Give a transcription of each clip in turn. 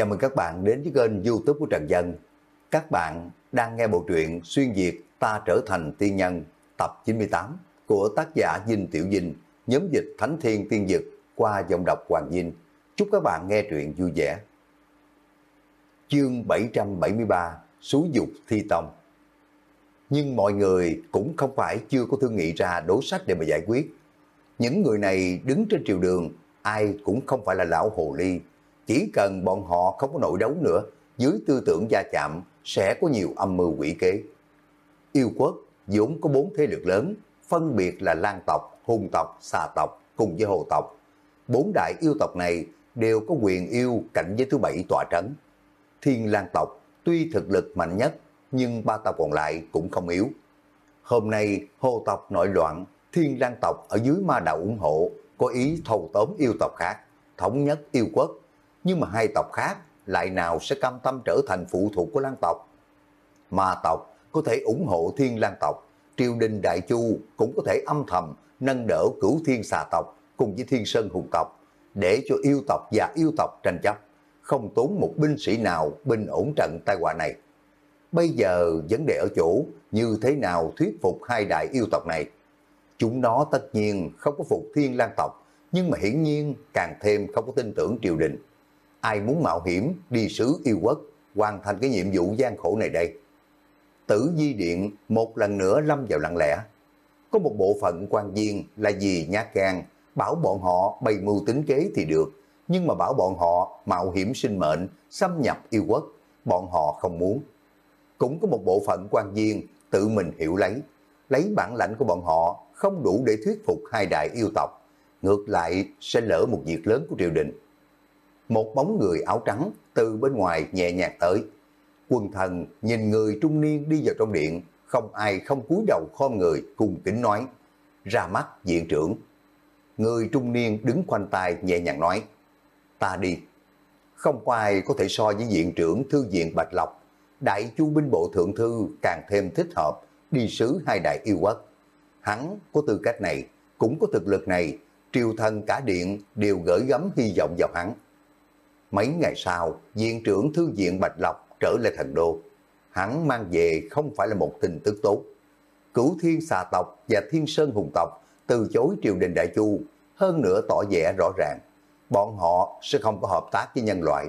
Chào mừng các bạn đến với kênh youtube của Trần Dân. Các bạn đang nghe bộ truyện Xuyên Việt Ta Trở Thành Tiên Nhân tập 98 của tác giả Dinh Tiểu Dinh, nhóm dịch Thánh Thiên Tiên Dực qua giọng đọc Hoàng Dinh. Chúc các bạn nghe truyện vui vẻ. Chương 773 xúi Dục Thi Tông Nhưng mọi người cũng không phải chưa có thương nghị ra đối sách để mà giải quyết. Những người này đứng trên triều đường, ai cũng không phải là lão hồ ly, chỉ cần bọn họ không có nội đấu nữa, dưới tư tưởng gia chạm sẽ có nhiều âm mưu quỷ kế. Yêu quốc vốn có bốn thế lực lớn, phân biệt là Lan tộc, Hùng tộc, Xà tộc cùng với Hồ tộc. Bốn đại yêu tộc này đều có quyền yêu cạnh với thứ bảy tòa trấn. Thiên Lan tộc tuy thực lực mạnh nhất, nhưng ba tộc còn lại cũng không yếu. Hôm nay Hồ tộc nội loạn, Thiên Lan tộc ở dưới ma đạo ủng hộ, có ý thâu tóm yêu tộc khác, thống nhất yêu quốc nhưng mà hai tộc khác lại nào sẽ cam tâm trở thành phụ thuộc của Lan tộc. Ma tộc có thể ủng hộ Thiên Lan tộc, triều đình Đại Chu cũng có thể âm thầm nâng đỡ cửu thiên xà tộc cùng với thiên sơn hùng tộc, để cho yêu tộc và yêu tộc tranh chấp, không tốn một binh sĩ nào bình ổn trận tai họa này. Bây giờ vấn đề ở chỗ như thế nào thuyết phục hai đại yêu tộc này. Chúng nó tất nhiên không có phục thiên lan tộc, nhưng mà hiển nhiên càng thêm không có tin tưởng triều đình ai muốn mạo hiểm đi sứ yêu quốc, hoàn thành cái nhiệm vụ gian khổ này đây. Tử Di Điện một lần nữa lâm vào lặng lẽ. Có một bộ phận quan viên là gì nhát gan, bảo bọn họ bày mưu tính kế thì được, nhưng mà bảo bọn họ mạo hiểm sinh mệnh, xâm nhập yêu quốc, bọn họ không muốn. Cũng có một bộ phận quan viên tự mình hiểu lấy, lấy bản lãnh của bọn họ không đủ để thuyết phục hai đại yêu tộc, ngược lại sẽ lỡ một việc lớn của triều đình một bóng người áo trắng từ bên ngoài nhẹ nhàng tới. Quân thần nhìn người trung niên đi vào trong điện, không ai không cúi đầu khom người cùng kính nói, ra mắt diện trưởng. Người trung niên đứng khoanh tay nhẹ nhàng nói, ta đi. Không có ai có thể so với diện trưởng thư viện Bạch Lộc, đại chu binh bộ thượng thư càng thêm thích hợp đi sứ hai đại yêu quốc. Hắn có tư cách này, cũng có thực lực này, triều thần cả điện đều gửi gắm hy vọng vào hắn. Mấy ngày sau, viện trưởng thư viện Bạch Lộc trở lại thần đô. Hắn mang về không phải là một tin tức tốt. Cửu thiên xà tộc và thiên sơn hùng tộc từ chối triều đình đại chu, hơn nữa tỏ vẻ rõ ràng. Bọn họ sẽ không có hợp tác với nhân loại.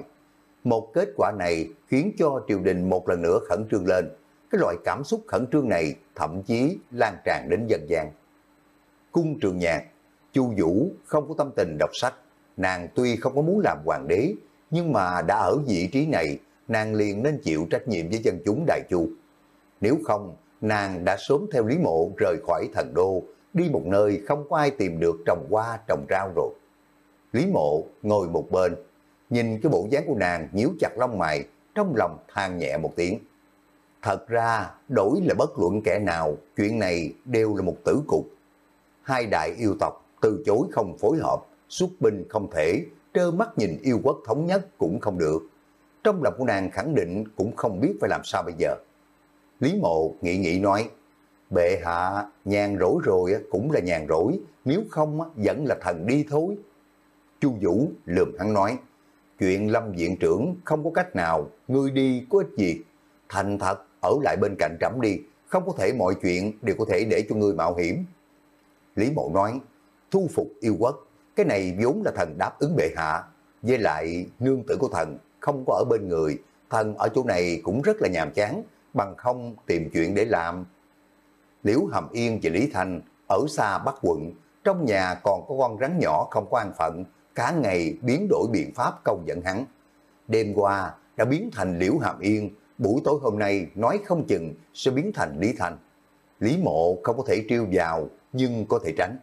Một kết quả này khiến cho triều đình một lần nữa khẩn trương lên. Cái loại cảm xúc khẩn trương này thậm chí lan tràn đến dân gian. Cung trường nhạc, Chu Vũ không có tâm tình đọc sách. Nàng tuy không có muốn làm hoàng đế, nhưng mà đã ở vị trí này, nàng liền nên chịu trách nhiệm với dân chúng Đại Chu. Nếu không, nàng đã sớm theo Lý Mộ rời khỏi thần đô, đi một nơi không có ai tìm được trồng hoa trồng rau rồi. Lý Mộ ngồi một bên, nhìn cái bộ dáng của nàng nhíu chặt lông mày, trong lòng than nhẹ một tiếng. Thật ra, đổi là bất luận kẻ nào, chuyện này đều là một tử cục. Hai đại yêu tộc từ chối không phối hợp, xuất binh không thể, trơ mắt nhìn yêu quốc thống nhất cũng không được. Trong lòng của nàng khẳng định cũng không biết phải làm sao bây giờ. Lý mộ nghĩ nghĩ nói, bệ hạ nhàn rỗi rồi cũng là nhàn rỗi, nếu không vẫn là thần đi thôi. Chu Vũ lườm hắn nói, chuyện lâm viện trưởng không có cách nào, ngươi đi có ích gì. Thành thật, ở lại bên cạnh trẫm đi, không có thể mọi chuyện đều có thể để cho ngươi mạo hiểm. Lý mộ nói, thu phục yêu quốc cái này vốn là thần đáp ứng bệ hạ, với lại nương tử của thần không có ở bên người, thần ở chỗ này cũng rất là nhàm chán, bằng không tìm chuyện để làm. Liễu Hàm Yên và Lý Thanh ở xa Bắc quận, trong nhà còn có con rắn nhỏ không có an phận, cả ngày biến đổi biện pháp công dẫn hắn. Đêm qua đã biến thành Liễu Hàm Yên, buổi tối hôm nay nói không chừng sẽ biến thành Lý Thanh. Lý Mộ không có thể triêu vào, nhưng có thể tránh.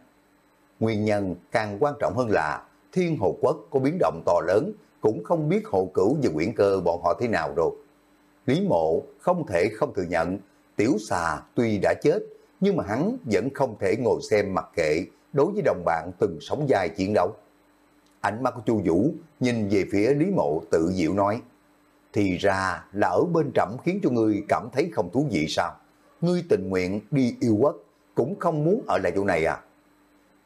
Nguyên nhân càng quan trọng hơn là thiên hồ quốc có biến động to lớn, cũng không biết hộ cửu và quyển cơ bọn họ thế nào rồi. Lý mộ không thể không thừa nhận, tiểu xà tuy đã chết, nhưng mà hắn vẫn không thể ngồi xem mặc kệ đối với đồng bạn từng sống dài chiến đấu. Ánh mắt của Chu Vũ nhìn về phía Lý Mộ tự diệu nói, thì ra là ở bên trẫm khiến cho ngươi cảm thấy không thú vị sao? Ngươi tình nguyện đi yêu quốc, cũng không muốn ở lại chỗ này à?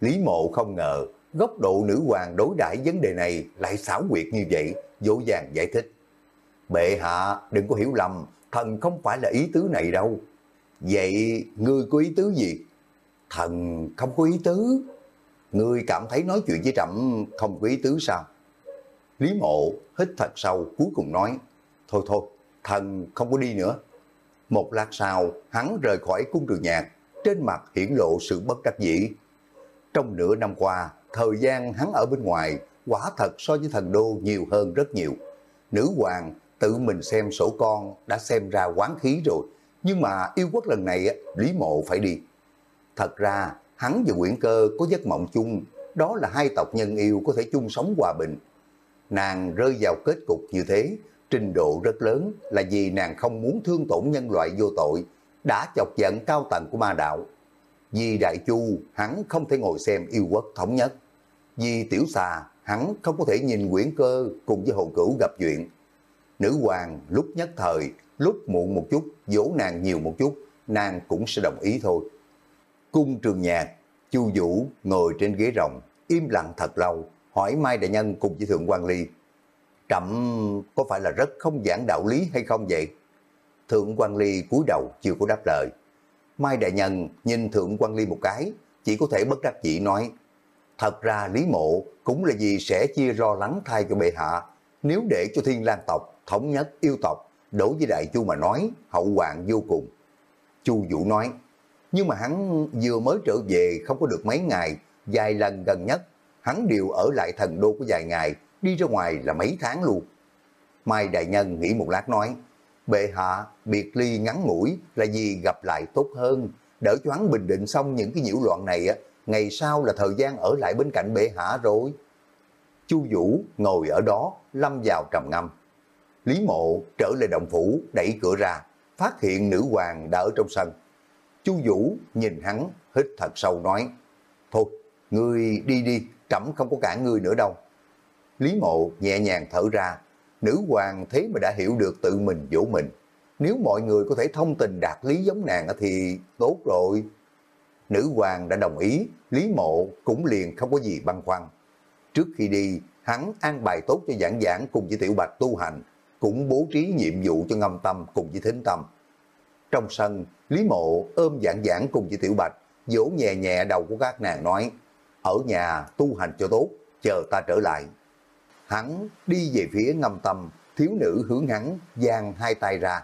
Lý mộ không ngờ góc độ nữ hoàng đối đãi vấn đề này lại xảo quyệt như vậy, dỗ dàng giải thích. Bệ hạ đừng có hiểu lầm, thần không phải là ý tứ này đâu. Vậy ngươi có ý tứ gì? Thần không có ý tứ. Ngươi cảm thấy nói chuyện với Trậm không có ý tứ sao? Lý mộ hít thật sâu cuối cùng nói, thôi thôi, thần không có đi nữa. Một lát sau, hắn rời khỏi cung trường nhạc, trên mặt hiển lộ sự bất đắc dĩ. Trong nửa năm qua, thời gian hắn ở bên ngoài, quả thật so với thần đô nhiều hơn rất nhiều. Nữ hoàng tự mình xem sổ con đã xem ra quán khí rồi, nhưng mà yêu quốc lần này Lý Mộ phải đi. Thật ra, hắn và Nguyễn Cơ có giấc mộng chung, đó là hai tộc nhân yêu có thể chung sống hòa bình. Nàng rơi vào kết cục như thế, trình độ rất lớn là vì nàng không muốn thương tổn nhân loại vô tội, đã chọc giận cao tầng của ma đạo. Vì Đại Chu, hắn không thể ngồi xem yêu quốc thống nhất. Vì Tiểu Xà, hắn không có thể nhìn Nguyễn Cơ cùng với Hồ Cửu gặp chuyện. Nữ hoàng lúc nhất thời, lúc muộn một chút, dỗ nàng nhiều một chút, nàng cũng sẽ đồng ý thôi. Cung trường nhạc, Chu Vũ ngồi trên ghế rồng, im lặng thật lâu, hỏi Mai Đại Nhân cùng với Thượng quan Ly. Trậm có phải là rất không giảng đạo lý hay không vậy? Thượng quan Ly cúi đầu chưa có đáp lời. Mai Đại Nhân nhìn Thượng quan Ly một cái, chỉ có thể bất đắc dĩ nói, thật ra Lý Mộ cũng là vì sẽ chia lo lắng thay cho bệ hạ, nếu để cho thiên lang tộc, thống nhất yêu tộc, đối với Đại Chu mà nói, hậu hoạn vô cùng. Chu Vũ nói, nhưng mà hắn vừa mới trở về không có được mấy ngày, vài lần gần nhất, hắn đều ở lại thần đô của vài ngày, đi ra ngoài là mấy tháng luôn. Mai Đại Nhân nghĩ một lát nói, bệ hạ biệt ly ngắn ngủi là gì gặp lại tốt hơn, đỡ cho hắn bình định xong những cái nhiễu loạn này á, ngày sau là thời gian ở lại bên cạnh bệ hạ rồi. Chu Vũ ngồi ở đó, lâm vào trầm ngâm. Lý Mộ trở lại động phủ, đẩy cửa ra, phát hiện nữ hoàng đã ở trong sân. Chu Vũ nhìn hắn, hít thật sâu nói, Thôi, ngươi đi đi, trẫm không có cả ngươi nữa đâu. Lý Mộ nhẹ nhàng thở ra, nữ hoàng thế mà đã hiểu được tự mình dỗ mình. Nếu mọi người có thể thông tình đạt lý giống nàng thì tốt rồi. Nữ hoàng đã đồng ý, Lý Mộ cũng liền không có gì băn khoăn. Trước khi đi, hắn an bài tốt cho giảng giảng cùng với Tiểu Bạch tu hành, cũng bố trí nhiệm vụ cho ngâm tâm cùng với thính tâm. Trong sân, Lý Mộ ôm giảng giảng cùng với Tiểu Bạch, vỗ nhẹ nhẹ đầu của các nàng nói, ở nhà tu hành cho tốt, chờ ta trở lại. Hắn đi về phía ngâm tâm, thiếu nữ hướng hắn, giang hai tay ra.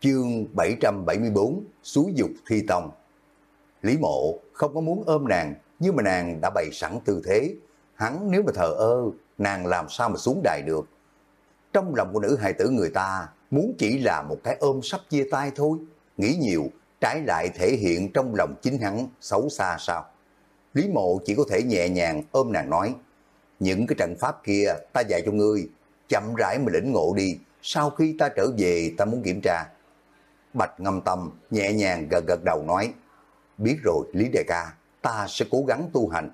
Chương 774, Suối Dục Thi Tông Lý Mộ không có muốn ôm nàng, nhưng mà nàng đã bày sẵn tư thế. Hắn nếu mà thờ ơ, nàng làm sao mà xuống đài được. Trong lòng của nữ hài tử người ta muốn chỉ là một cái ôm sắp chia tay thôi. Nghĩ nhiều, trái lại thể hiện trong lòng chính hắn xấu xa sao. Lý mộ chỉ có thể nhẹ nhàng ôm nàng nói, những cái trận pháp kia ta dạy cho ngươi, chậm rãi mà lĩnh ngộ đi, sau khi ta trở về ta muốn kiểm tra. Bạch ngâm tâm nhẹ nhàng gật gật đầu nói, biết rồi Lý Đại ca, ta sẽ cố gắng tu hành.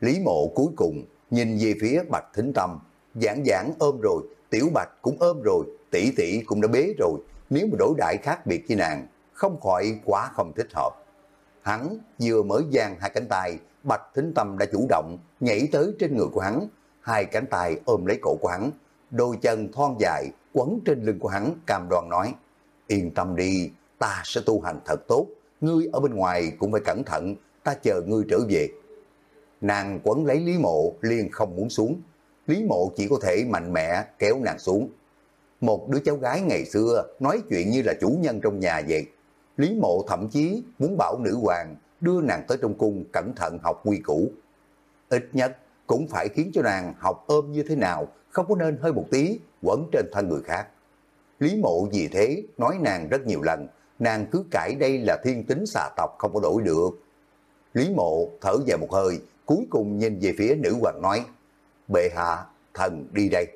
Lý mộ cuối cùng nhìn về phía Bạch Thính Tâm, giảng giảng ôm rồi, Tiểu Bạch cũng ôm rồi, tỷ tỷ cũng đã bế rồi, nếu mà đối đại khác biệt với nàng, không khỏi quá không thích hợp. Hắn vừa mới giang hai cánh tay, Bạch Thính Tâm đã chủ động nhảy tới trên người của hắn, hai cánh tay ôm lấy cổ của hắn, đôi chân thon dài quấn trên lưng của hắn cam đoan nói, yên tâm đi, ta sẽ tu hành thật tốt, ngươi ở bên ngoài cũng phải cẩn thận, ta chờ ngươi trở về. Nàng quấn lấy Lý Mộ liền không muốn xuống, Lý Mộ chỉ có thể mạnh mẽ kéo nàng xuống. Một đứa cháu gái ngày xưa nói chuyện như là chủ nhân trong nhà vậy. Lý Mộ thậm chí muốn bảo nữ hoàng đưa nàng tới trong cung cẩn thận học quy củ. Ít nhất cũng phải khiến cho nàng học ôm như thế nào, không có nên hơi một tí quẩn trên thân người khác. Lý Mộ vì thế nói nàng rất nhiều lần, nàng cứ cãi đây là thiên tính xà tộc không có đổi được. Lý Mộ thở dài một hơi, cuối cùng nhìn về phía nữ hoàng nói, bệ hạ, thần đi đây.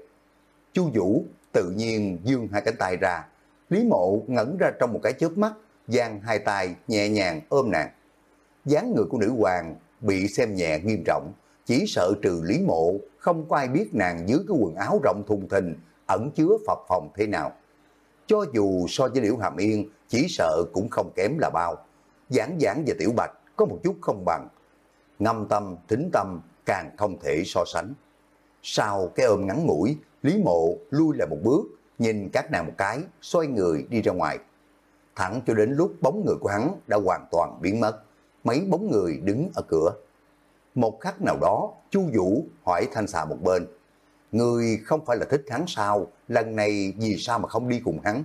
Chu Vũ tự nhiên dương hai cánh tay ra, Lý Mộ ngẩn ra trong một cái chớp mắt, giang hai tay nhẹ nhàng ôm nàng dáng người của nữ hoàng bị xem nhẹ nghiêm trọng, chỉ sợ trừ Lý Mộ, không có ai biết nàng dưới cái quần áo rộng thùng thình, ẩn chứa phập phòng thế nào. Cho dù so với Liễu Hàm Yên, chỉ sợ cũng không kém là bao. Giảng giảng và Tiểu Bạch có một chút không bằng. Ngâm tâm, thính tâm càng không thể so sánh. Sau cái ôm ngắn ngủi, Lý Mộ lui lại một bước, nhìn các nàng một cái, xoay người đi ra ngoài. Thẳng cho đến lúc bóng người của hắn đã hoàn toàn biến mất, mấy bóng người đứng ở cửa. Một khắc nào đó, Chu Vũ hỏi Thanh Xà một bên, Người không phải là thích hắn sao, lần này vì sao mà không đi cùng hắn?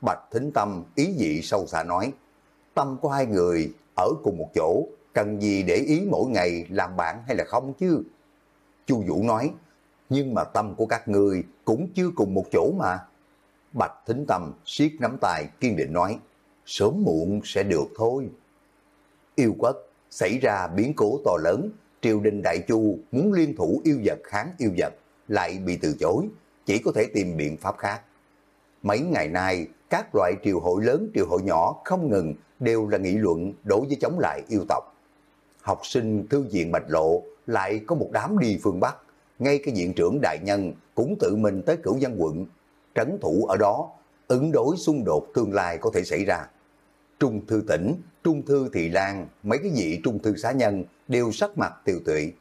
Bạch Thính Tâm ý dị sâu xa nói, tâm của hai người ở cùng một chỗ, cần gì để ý mỗi ngày làm bạn hay là không chứ? Chu Vũ nói, nhưng mà tâm của các người cũng chưa cùng một chỗ mà. Bạch Thính Tâm siết nắm tay kiên định nói, sớm muộn sẽ được thôi. Yêu quất, xảy ra biến cố to lớn, triều đình Đại Chu muốn liên thủ yêu vật kháng yêu vật, lại bị từ chối, chỉ có thể tìm biện pháp khác. Mấy ngày nay, các loại triều hội lớn, triều hội nhỏ không ngừng đều là nghị luận đối với chống lại yêu tộc. Học sinh thư viện Bạch Lộ lại có một đám đi phương Bắc, ngay cái viện trưởng đại nhân cũng tự mình tới cửu văn quận, trấn thủ ở đó, ứng đối xung đột tương lai có thể xảy ra. Trung thư tỉnh, trung thư thị lan, mấy cái vị trung thư xá nhân đều sắc mặt tiêu tụy.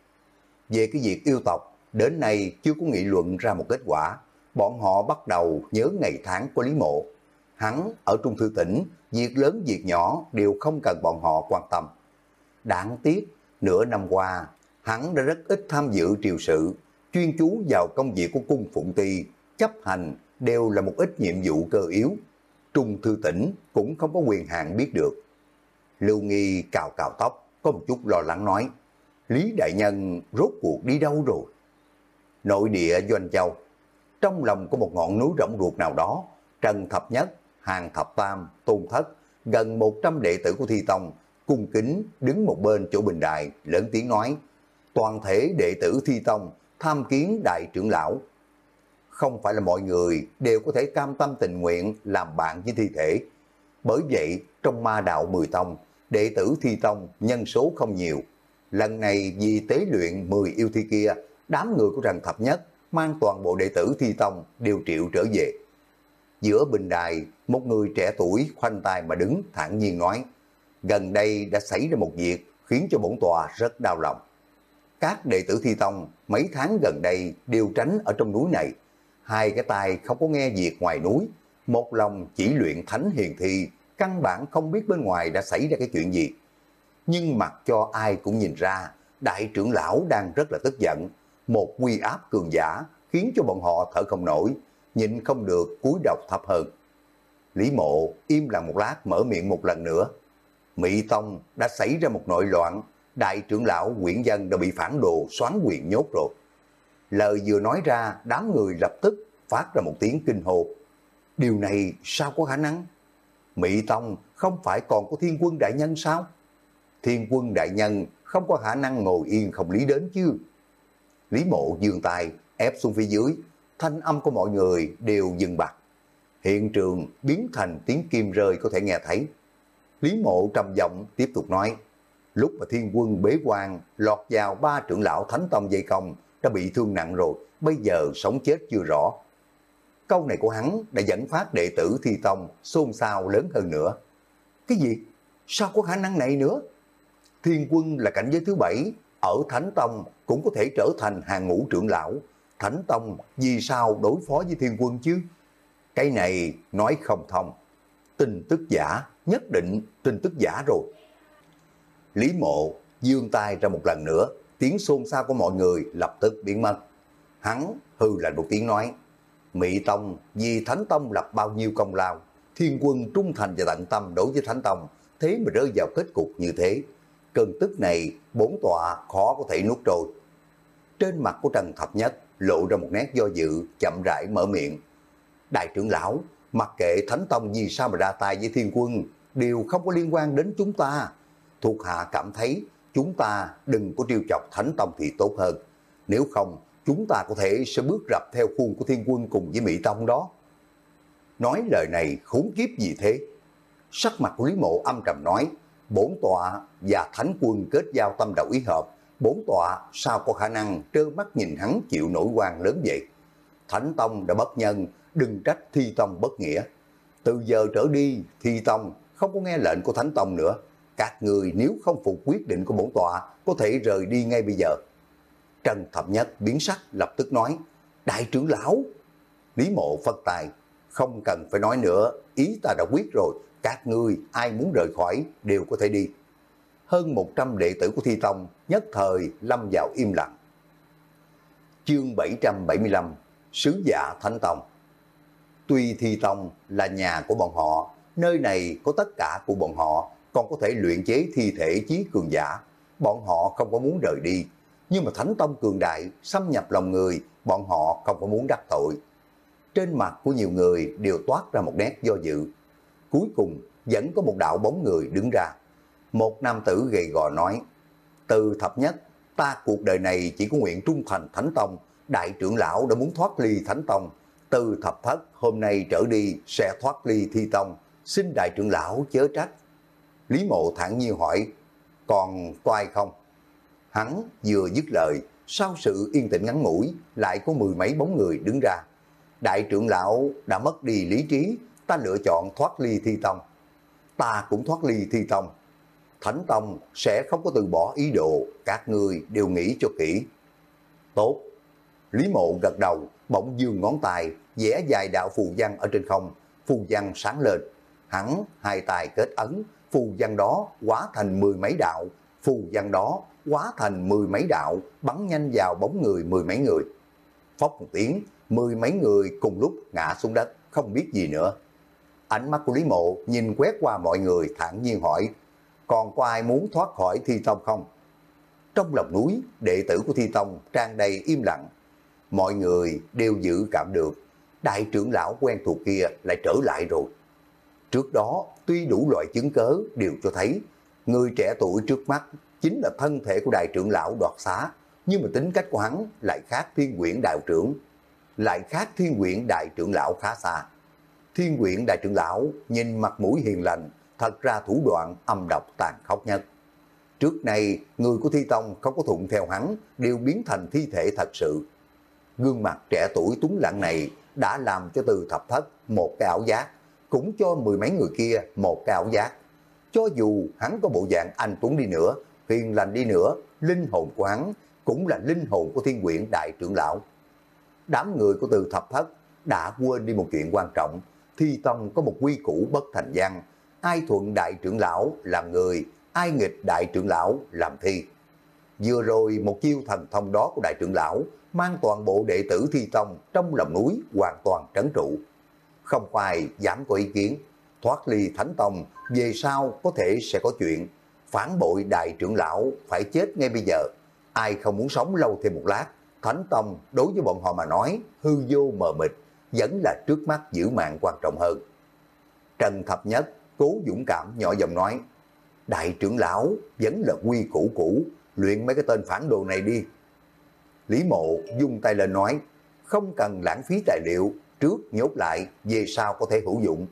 Về cái việc yêu tộc, đến nay chưa có nghị luận ra một kết quả, bọn họ bắt đầu nhớ ngày tháng của Lý Mộ. Hắn ở Trung Thư tỉnh, việc lớn việc nhỏ đều không cần bọn họ quan tâm. Đáng tiếc, nửa năm qua, hắn đã rất ít tham dự triều sự, chuyên chú vào công việc của cung phụng ti, chấp hành đều là một ít nhiệm vụ cơ yếu. Trung Thư tỉnh cũng không có quyền hạn biết được. Lưu Nghi cào cào tóc, có một chút lo lắng nói, Lý Đại Nhân rốt cuộc đi đâu rồi? Nội địa Doanh Châu, trong lòng có một ngọn núi rộng ruột nào đó, Trần Thập Nhất, Hàng Thập Tam, Tôn Thất, gần 100 đệ tử của Thi Tông, cung kính đứng một bên chỗ bình đài, lớn tiếng nói, toàn thể đệ tử Thi Tông tham kiến đại trưởng lão. Không phải là mọi người đều có thể cam tâm tình nguyện làm bạn với thi thể. Bởi vậy, trong ma đạo Mười Tông, đệ tử Thi Tông nhân số không nhiều. Lần này vì tế luyện 10 yêu thi kia, đám người của Trần Thập Nhất mang toàn bộ đệ tử Thi Tông đều triệu trở về. Giữa bình đài, một người trẻ tuổi khoanh tay mà đứng thản nhiên nói, gần đây đã xảy ra một việc khiến cho bổn tòa rất đau lòng. Các đệ tử Thi Tông mấy tháng gần đây đều tránh ở trong núi này. Hai cái tay không có nghe việc ngoài núi, một lòng chỉ luyện thánh hiền thi, căn bản không biết bên ngoài đã xảy ra cái chuyện gì. Nhưng mặc cho ai cũng nhìn ra, đại trưởng lão đang rất là tức giận, một quy áp cường giả khiến cho bọn họ thở không nổi, nhịn không được cúi đầu thấp hơn. Lý mộ im lặng một lát mở miệng một lần nữa. Mỹ Tông đã xảy ra một nội loạn, đại trưởng lão Nguyễn Dân đã bị phản đồ xoán quyền nhốt rồi. Lời vừa nói ra, đám người lập tức phát ra một tiếng kinh hồ. Điều này sao có khả năng? Mỹ Tông không phải còn có thiên quân đại nhân sao? Thiên quân đại nhân không có khả năng ngồi yên không lý đến chứ. Lý mộ dương tài ép xuống phía dưới, thanh âm của mọi người đều dừng bặt. Hiện trường biến thành tiếng kim rơi có thể nghe thấy. Lý mộ trầm giọng tiếp tục nói, lúc mà thiên quân bế quan lọt vào ba trưởng lão thánh tông dây công đã bị thương nặng rồi, bây giờ sống chết chưa rõ. Câu này của hắn đã dẫn phát đệ tử thi tông xôn xao lớn hơn nữa. Cái gì? Sao có khả năng này nữa? Thiên quân là cảnh giới thứ bảy, ở Thánh Tông cũng có thể trở thành hàng ngũ trưởng lão. Thánh Tông vì sao đối phó với thiên quân chứ? Cái này nói không thông. Tin tức giả, nhất định tin tức giả rồi. Lý mộ dương tay ra một lần nữa, tiếng xôn xao của mọi người lập tức biến mất. Hắn hư là một tiếng nói, Mỹ Tông vì Thánh Tông lập bao nhiêu công lao, thiên quân trung thành và tận tâm đối với Thánh Tông, thế mà rơi vào kết cục như thế. Cơn tức này, bốn tọa khó có thể nuốt trôi. Trên mặt của Trần Thập Nhất lộ ra một nét do dự, chậm rãi mở miệng. Đại trưởng lão, mặc kệ Thánh Tông vì sao mà ra tay với thiên quân, đều không có liên quan đến chúng ta. Thuộc hạ cảm thấy chúng ta đừng có triêu chọc Thánh Tông thì tốt hơn. Nếu không, chúng ta có thể sẽ bước rập theo khuôn của thiên quân cùng với Mỹ Tông đó. Nói lời này khốn kiếp gì thế? Sắc mặt của Lý Mộ âm trầm nói, bốn tọa và thánh quân kết giao tâm đầu ý hợp, bốn tọa sao có khả năng trơ mắt nhìn hắn chịu nổi quan lớn vậy? Thánh Tông đã bất nhân, đừng trách Thi Tông bất nghĩa. Từ giờ trở đi, Thi Tông không có nghe lệnh của Thánh Tông nữa. Các người nếu không phục quyết định của bổn tọa, có thể rời đi ngay bây giờ. Trần Thập Nhất biến sắc lập tức nói, Đại trưởng lão! Lý mộ phật tài, không cần phải nói nữa, ý ta đã quyết rồi, các ngươi ai muốn rời khỏi đều có thể đi. Hơn 100 đệ tử của Thi Tông nhất thời lâm vào im lặng. Chương 775 Sứ giả Thánh Tông Tuy Thi Tông là nhà của bọn họ, nơi này có tất cả của bọn họ, còn có thể luyện chế thi thể chí cường giả. Bọn họ không có muốn rời đi, nhưng mà Thánh Tông cường đại, xâm nhập lòng người, bọn họ không có muốn đắc tội. Trên mặt của nhiều người đều toát ra một nét do dự. Cuối cùng vẫn có một đạo bóng người đứng ra. Một nam tử gầy gò nói, từ thập nhất, ta cuộc đời này chỉ có nguyện trung thành Thánh Tông, đại trưởng lão đã muốn thoát ly Thánh Tông, từ thập thất hôm nay trở đi sẽ thoát ly thi tông, xin đại trưởng lão chớ trách. Lý mộ thản nhiên hỏi, còn có ai không? Hắn vừa dứt lời, sau sự yên tĩnh ngắn ngủi, lại có mười mấy bóng người đứng ra. Đại trưởng lão đã mất đi lý trí, ta lựa chọn thoát ly thi tông. Ta cũng thoát ly thi tông. Thánh tông sẽ không có từ bỏ ý đồ, các người đều nghĩ cho kỹ. Tốt. Lý mộ gật đầu, bỗng dương ngón tay, vẽ dài đạo phù văn ở trên không, phù văn sáng lên. Hắn hai tay kết ấn, phù văn đó quá thành mười mấy đạo, phù văn đó quá thành mười mấy đạo, bắn nhanh vào bóng người mười mấy người. Phóc một tiếng, mười mấy người cùng lúc ngã xuống đất, không biết gì nữa. Ánh mắt của Lý Mộ nhìn quét qua mọi người thản nhiên hỏi, còn có ai muốn thoát khỏi Thi Tông không? Trong lòng núi, đệ tử của Thi Tông trang đầy im lặng. Mọi người đều dự cảm được, đại trưởng lão quen thuộc kia lại trở lại rồi. Trước đó, tuy đủ loại chứng cớ đều cho thấy, người trẻ tuổi trước mắt chính là thân thể của đại trưởng lão đoạt xá, nhưng mà tính cách của hắn lại khác thiên quyển đạo trưởng, lại khác thiên quyển đại trưởng lão khá xa. Thiên quyển đại trưởng lão nhìn mặt mũi hiền lành, thật ra thủ đoạn âm độc tàn khốc nhất. Trước nay người của Thi Tông không có thuận theo hắn, đều biến thành thi thể thật sự. Gương mặt trẻ tuổi túng lặng này đã làm cho từ thập thất một cái ảo giác, cũng cho mười mấy người kia một cái ảo giác. Cho dù hắn có bộ dạng anh Tuấn đi nữa, hiền lành đi nữa, linh hồn của hắn cũng là linh hồn của thiên quyển đại trưởng lão. Đám người của từ thập thất đã quên đi một chuyện quan trọng, thi tông có một quy củ bất thành văn, ai thuận đại trưởng lão làm người, ai nghịch đại trưởng lão làm thi. Vừa rồi một chiêu thần thông đó của đại trưởng lão mang toàn bộ đệ tử thi tông trong lòng núi hoàn toàn trấn trụ. Không phải dám có ý kiến, thoát ly thánh tông về sau có thể sẽ có chuyện, phản bội đại trưởng lão phải chết ngay bây giờ. Ai không muốn sống lâu thêm một lát, thánh tông đối với bọn họ mà nói hư vô mờ mịt, vẫn là trước mắt giữ mạng quan trọng hơn. Trần Thập Nhất cố dũng cảm nhỏ giọng nói, đại trưởng lão vẫn là quy củ cũ, luyện mấy cái tên phản đồ này đi. Lý mộ dung tay lên nói, không cần lãng phí tài liệu, trước nhốt lại, về sau có thể hữu dụng.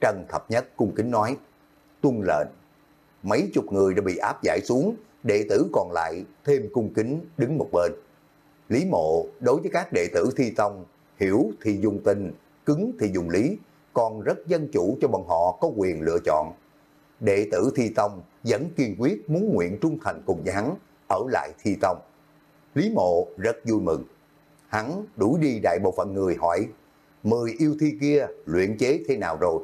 Trần Thập Nhất cung kính nói, tuân lệnh. Mấy chục người đã bị áp giải xuống, đệ tử còn lại thêm cung kính đứng một bên. Lý mộ đối với các đệ tử thi tông, hiểu thì dùng tình, cứng thì dùng lý, còn rất dân chủ cho bọn họ có quyền lựa chọn. Đệ tử thi tông vẫn kiên quyết muốn nguyện trung thành cùng với hắn, ở lại thi tông. Lý mộ rất vui mừng. Hắn đuổi đi đại bộ phận người hỏi, mười yêu thi kia luyện chế thế nào rồi?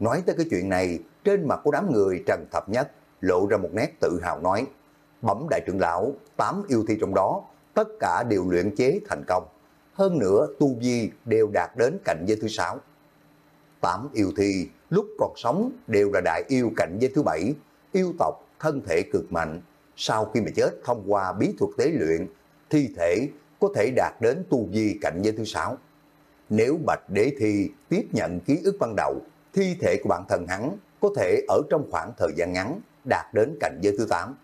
Nói tới cái chuyện này, trên mặt của đám người Trần Thập Nhất lộ ra một nét tự hào nói, bẩm đại trưởng lão, tám yêu thi trong đó, tất cả đều luyện chế thành công. Hơn nữa, tu vi đều đạt đến cạnh giới thứ sáu. Tám yêu thi lúc còn sống đều là đại yêu cạnh giới thứ bảy, yêu tộc thân thể cực mạnh, sau khi mà chết thông qua bí thuật tế luyện, thi thể có thể đạt đến tu vi cạnh giới thứ sáu. Nếu Bạch Đế Thi tiếp nhận ký ức ban đầu, thi thể của bản thân hắn có thể ở trong khoảng thời gian ngắn đạt đến cảnh giới thứ 8.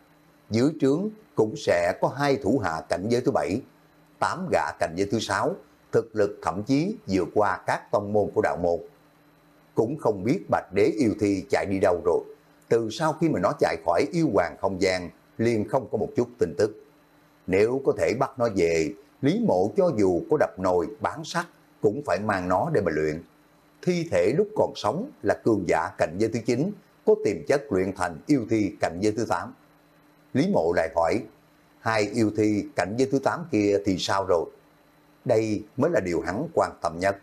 Dưới trướng cũng sẽ có hai thủ hạ cảnh giới thứ 7, tám gã cảnh giới thứ 6, thực lực thậm chí vượt qua các tông môn của đạo môn. Cũng không biết Bạch Đế yêu thi chạy đi đâu rồi. Từ sau khi mà nó chạy khỏi yêu hoàng không gian, liền không có một chút tin tức. Nếu có thể bắt nó về, Lý Mộ cho dù có đập nồi bán sắt cũng phải mang nó để mà luyện. Thi thể lúc còn sống là cường giả cạnh giới thứ 9, có tiềm chất luyện thành yêu thi cạnh giới thứ 8. Lý Mộ lại hỏi, hai yêu thi cạnh giới thứ 8 kia thì sao rồi? Đây mới là điều hắn quan tâm nhất.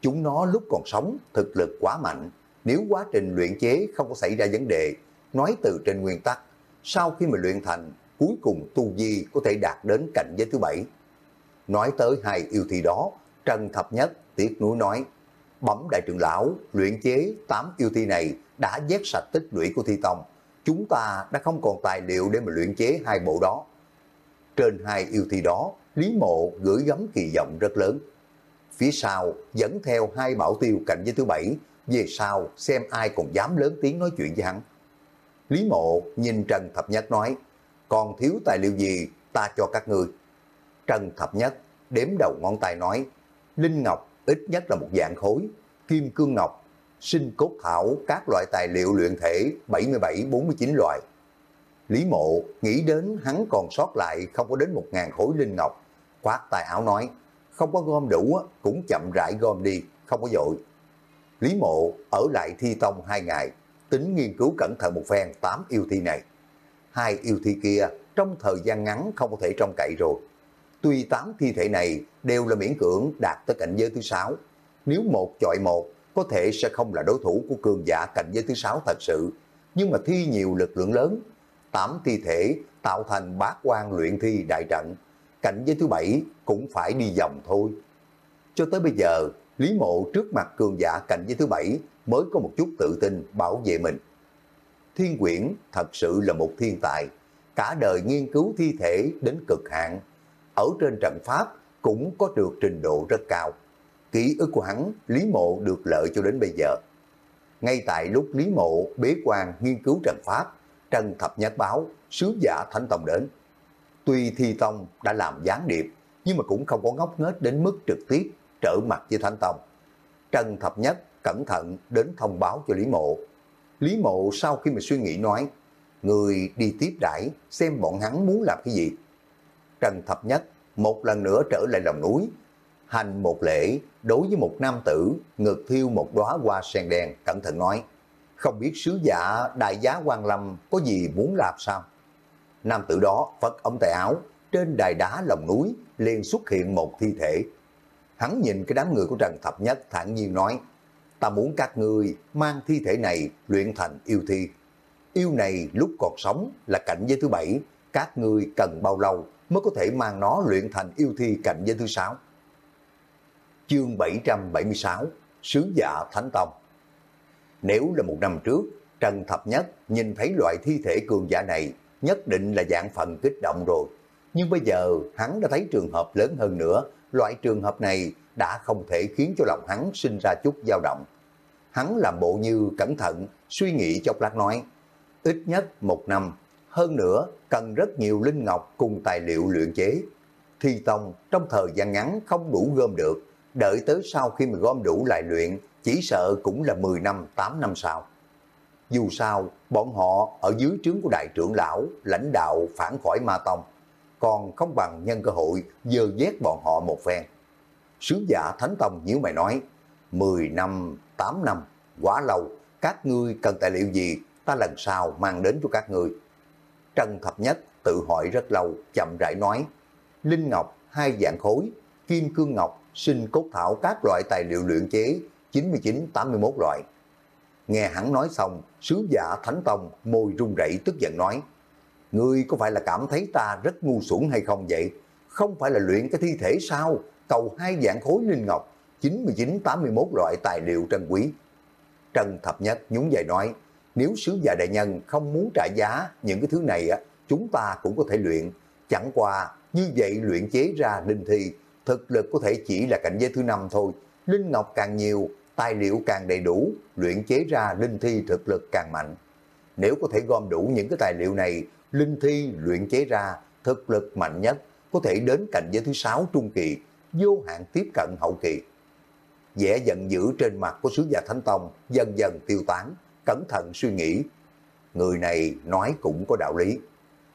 Chúng nó lúc còn sống thực lực quá mạnh, nếu quá trình luyện chế không có xảy ra vấn đề, nói từ trên nguyên tắc, sau khi mà luyện thành, cuối cùng tu vi có thể đạt đến cảnh giới thứ bảy. Nói tới hai yêu thi đó, Trần Thập Nhất tiếc nuối nói, bấm đại trưởng lão, luyện chế tám yêu thi này đã vét sạch tích lũy của thi tông. Chúng ta đã không còn tài liệu để mà luyện chế hai bộ đó. Trên hai yêu thi đó, Lý Mộ gửi gắm kỳ vọng rất lớn. Phía sau dẫn theo hai bảo tiêu cạnh với thứ bảy, về sau xem ai còn dám lớn tiếng nói chuyện với hắn. Lý Mộ nhìn Trần Thập Nhất nói, còn thiếu tài liệu gì ta cho các ngươi. Trần Thập Nhất đếm đầu ngón tay nói, Linh Ngọc ít nhất là một dạng khối, Kim Cương Ngọc, sinh cốt thảo các loại tài liệu luyện thể 77-49 loại. Lý Mộ nghĩ đến hắn còn sót lại không có đến một ngàn khối Linh Ngọc, khoát tài áo nói, không có gom đủ cũng chậm rãi gom đi, không có dội. Lý Mộ ở lại thi tông hai ngày, tính nghiên cứu cẩn thận một phen tám yêu thi này. Hai yêu thi kia trong thời gian ngắn không có thể trông cậy rồi. Tuy tám thi thể này đều là miễn cưỡng đạt tới cảnh giới thứ sáu, nếu một chọi một có thể sẽ không là đối thủ của cường giả cảnh giới thứ sáu thật sự, nhưng mà thi nhiều lực lượng lớn, tám thi thể tạo thành bát quan luyện thi đại trận, cảnh giới thứ bảy cũng phải đi vòng thôi. Cho tới bây giờ, Lý Mộ trước mặt cường giả cảnh giới thứ bảy mới có một chút tự tin bảo vệ mình. Thiên quyển thật sự là một thiên tài, cả đời nghiên cứu thi thể đến cực hạn. Ở trên trận pháp cũng có được trình độ rất cao. Ký ức của hắn, Lý Mộ được lợi cho đến bây giờ. Ngay tại lúc Lý Mộ bế quan nghiên cứu trận pháp, Trần Thập Nhất báo, sứ giả Thánh Tông đến. Tuy Thi Tông đã làm gián điệp, nhưng mà cũng không có ngốc nghếch đến mức trực tiếp trở mặt với Thánh Tông. Trần Thập Nhất cẩn thận đến thông báo cho Lý Mộ. Lý Mộ sau khi mà suy nghĩ nói, người đi tiếp đãi xem bọn hắn muốn làm cái gì. Trần Thập Nhất một lần nữa trở lại lòng núi, hành một lễ đối với một nam tử ngược thiêu một đóa hoa sen đen cẩn thận nói, không biết sứ giả đại giá quan lâm có gì muốn làm sao. Nam tử đó phất ống tay áo, trên đài đá lòng núi liền xuất hiện một thi thể. Hắn nhìn cái đám người của Trần Thập Nhất thản nhiên nói, ta muốn các ngươi mang thi thể này luyện thành yêu thi. Yêu này lúc còn sống là cảnh giới thứ bảy, các ngươi cần bao lâu mới có thể mang nó luyện thành yêu thi cảnh giới thứ sáu. Chương 776 Sứ giả Thánh Tông Nếu là một năm trước, Trần Thập Nhất nhìn thấy loại thi thể cường giả này nhất định là dạng phần kích động rồi. Nhưng bây giờ hắn đã thấy trường hợp lớn hơn nữa, loại trường hợp này đã không thể khiến cho lòng hắn sinh ra chút dao động. Hắn làm bộ như cẩn thận, suy nghĩ chốc lát nói, ít nhất một năm, hơn nữa cần rất nhiều linh ngọc cùng tài liệu luyện chế. Thi Tông trong thời gian ngắn không đủ gom được, đợi tới sau khi mà gom đủ lại luyện, chỉ sợ cũng là 10 năm, 8 năm sau. Dù sao, bọn họ ở dưới trướng của đại trưởng lão, lãnh đạo phản khỏi ma tông, còn không bằng nhân cơ hội dơ dét bọn họ một phen. Sứ giả Thánh Tông nhíu mày nói, 10 năm, 8 năm, quá lâu, các ngươi cần tài liệu gì, ta lần sau mang đến cho các ngươi. Trần Thập Nhất tự hỏi rất lâu, chậm rãi nói, Linh Ngọc hai dạng khối, Kim Cương Ngọc, sinh cốt thảo các loại tài liệu luyện chế, 99-81 loại. Nghe hắn nói xong, sứ giả Thánh Tông môi run rẩy tức giận nói, Ngươi có phải là cảm thấy ta rất ngu xuẩn hay không vậy? Không phải là luyện cái thi thể sao? Cầu hai dạng khối linh ngọc, 99-81 loại tài liệu trân quý. Trần Thập Nhất nhún dài nói, nếu sứ giả đại nhân không muốn trả giá những cái thứ này á, chúng ta cũng có thể luyện. Chẳng qua như vậy luyện chế ra linh thi, thực lực có thể chỉ là cảnh giới thứ năm thôi. Linh ngọc càng nhiều, tài liệu càng đầy đủ, luyện chế ra linh thi thực lực càng mạnh. Nếu có thể gom đủ những cái tài liệu này, linh thi luyện chế ra thực lực mạnh nhất, có thể đến cảnh giới thứ sáu trung kỳ, vô hạn tiếp cận hậu kỳ. vẻ giận dữ trên mặt của sứ giả Thánh Tông dần dần tiêu tán, cẩn thận suy nghĩ. Người này nói cũng có đạo lý.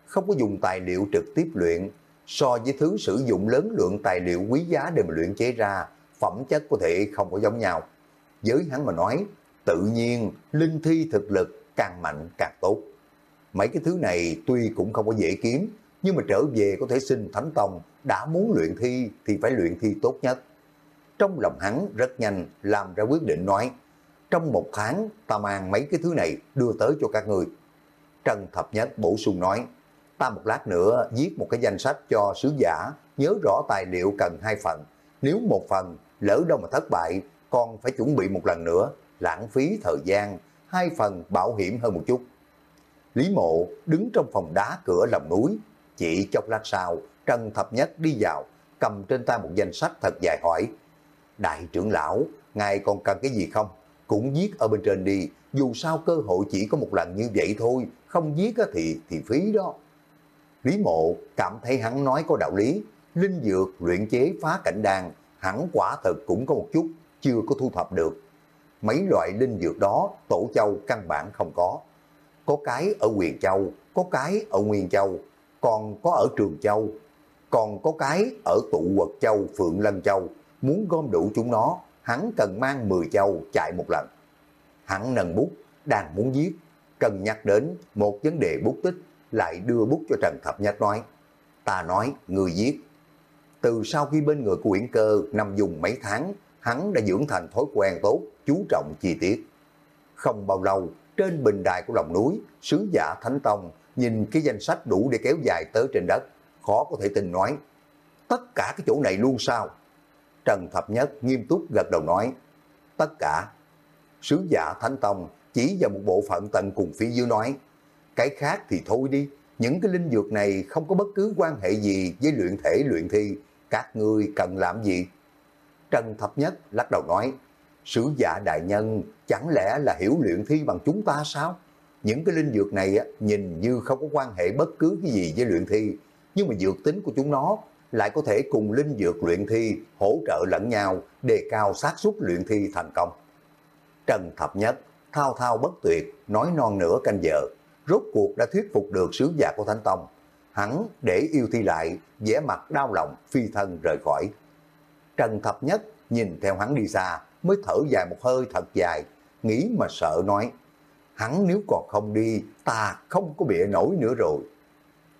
Không có dùng tài liệu trực tiếp luyện, so với thứ sử dụng lớn lượng tài liệu quý giá để mà luyện chế ra, phẩm chất có thể không có giống nhau. Với hắn mà nói, tự nhiên linh thi thực lực càng mạnh càng tốt. Mấy cái thứ này tuy cũng không có dễ kiếm, nhưng mà trở về có thể xin Thánh Tông, đã muốn luyện thi thì phải luyện thi tốt nhất. Trong lòng hắn rất nhanh làm ra quyết định nói, trong một tháng ta mang mấy cái thứ này đưa tới cho các người. Trần Thập Nhất bổ sung nói, ta một lát nữa viết một cái danh sách cho sứ giả, nhớ rõ tài liệu cần hai phần. Nếu một phần lỡ đâu mà thất bại, con phải chuẩn bị một lần nữa, lãng phí thời gian, hai phần bảo hiểm hơn một chút. Lý Mộ đứng trong phòng đá cửa lòng núi, chỉ chốc lát sau, Trần Thập Nhất đi vào, cầm trên tay một danh sách thật dài hỏi, Đại trưởng lão, ngài còn cần cái gì không? Cũng viết ở bên trên đi, dù sao cơ hội chỉ có một lần như vậy thôi, không viết thì thì phí đó. Lý Mộ cảm thấy hắn nói có đạo lý, linh dược luyện chế phá cảnh đan hẳn quả thật cũng có một chút chưa có thu thập được. Mấy loại linh dược đó tổ châu căn bản không có. Có cái ở Quyền Châu, có cái ở Nguyên Châu, còn có ở Trường Châu, còn có cái ở Tụ Quật Châu, Phượng Lân Châu. Muốn gom đủ chúng nó, hắn cần mang 10 châu chạy một lần. Hắn nâng bút, đang muốn viết, cần nhắc đến một vấn đề bút tích, lại đưa bút cho Trần Thập Nhất nói. Ta nói, người viết. Từ sau khi bên người của Uyển Cơ nằm dùng mấy tháng, hắn đã dưỡng thành thói quen tốt, chú trọng chi tiết. Không bao lâu, trên bình đài của lòng núi, sứ giả Thánh Tông nhìn cái danh sách đủ để kéo dài tới trên đất, khó có thể tin nói. Tất cả cái chỗ này luôn sao? Trần Thập Nhất nghiêm túc gật đầu nói, tất cả. Sứ giả Thánh Tông chỉ vào một bộ phận tận cùng phía dưới nói, cái khác thì thôi đi, những cái linh dược này không có bất cứ quan hệ gì với luyện thể luyện thi, các ngươi cần làm gì? Trần Thập Nhất lắc đầu nói, sứ giả đại nhân chẳng lẽ là hiểu luyện thi bằng chúng ta sao? Những cái linh dược này nhìn như không có quan hệ bất cứ cái gì với luyện thi, nhưng mà dược tính của chúng nó lại có thể cùng linh dược luyện thi hỗ trợ lẫn nhau, đề cao xác suất luyện thi thành công. Trần Thập Nhất thao thao bất tuyệt, nói non nửa canh giờ, rốt cuộc đã thuyết phục được sứ giả của Thánh Tông. Hắn để yêu thi lại, vẻ mặt đau lòng, phi thân rời khỏi. Trần Thập Nhất nhìn theo hắn đi xa, mới thở dài một hơi thật dài, nghĩ mà sợ nói, hắn nếu còn không đi, ta không có bịa nổi nữa rồi.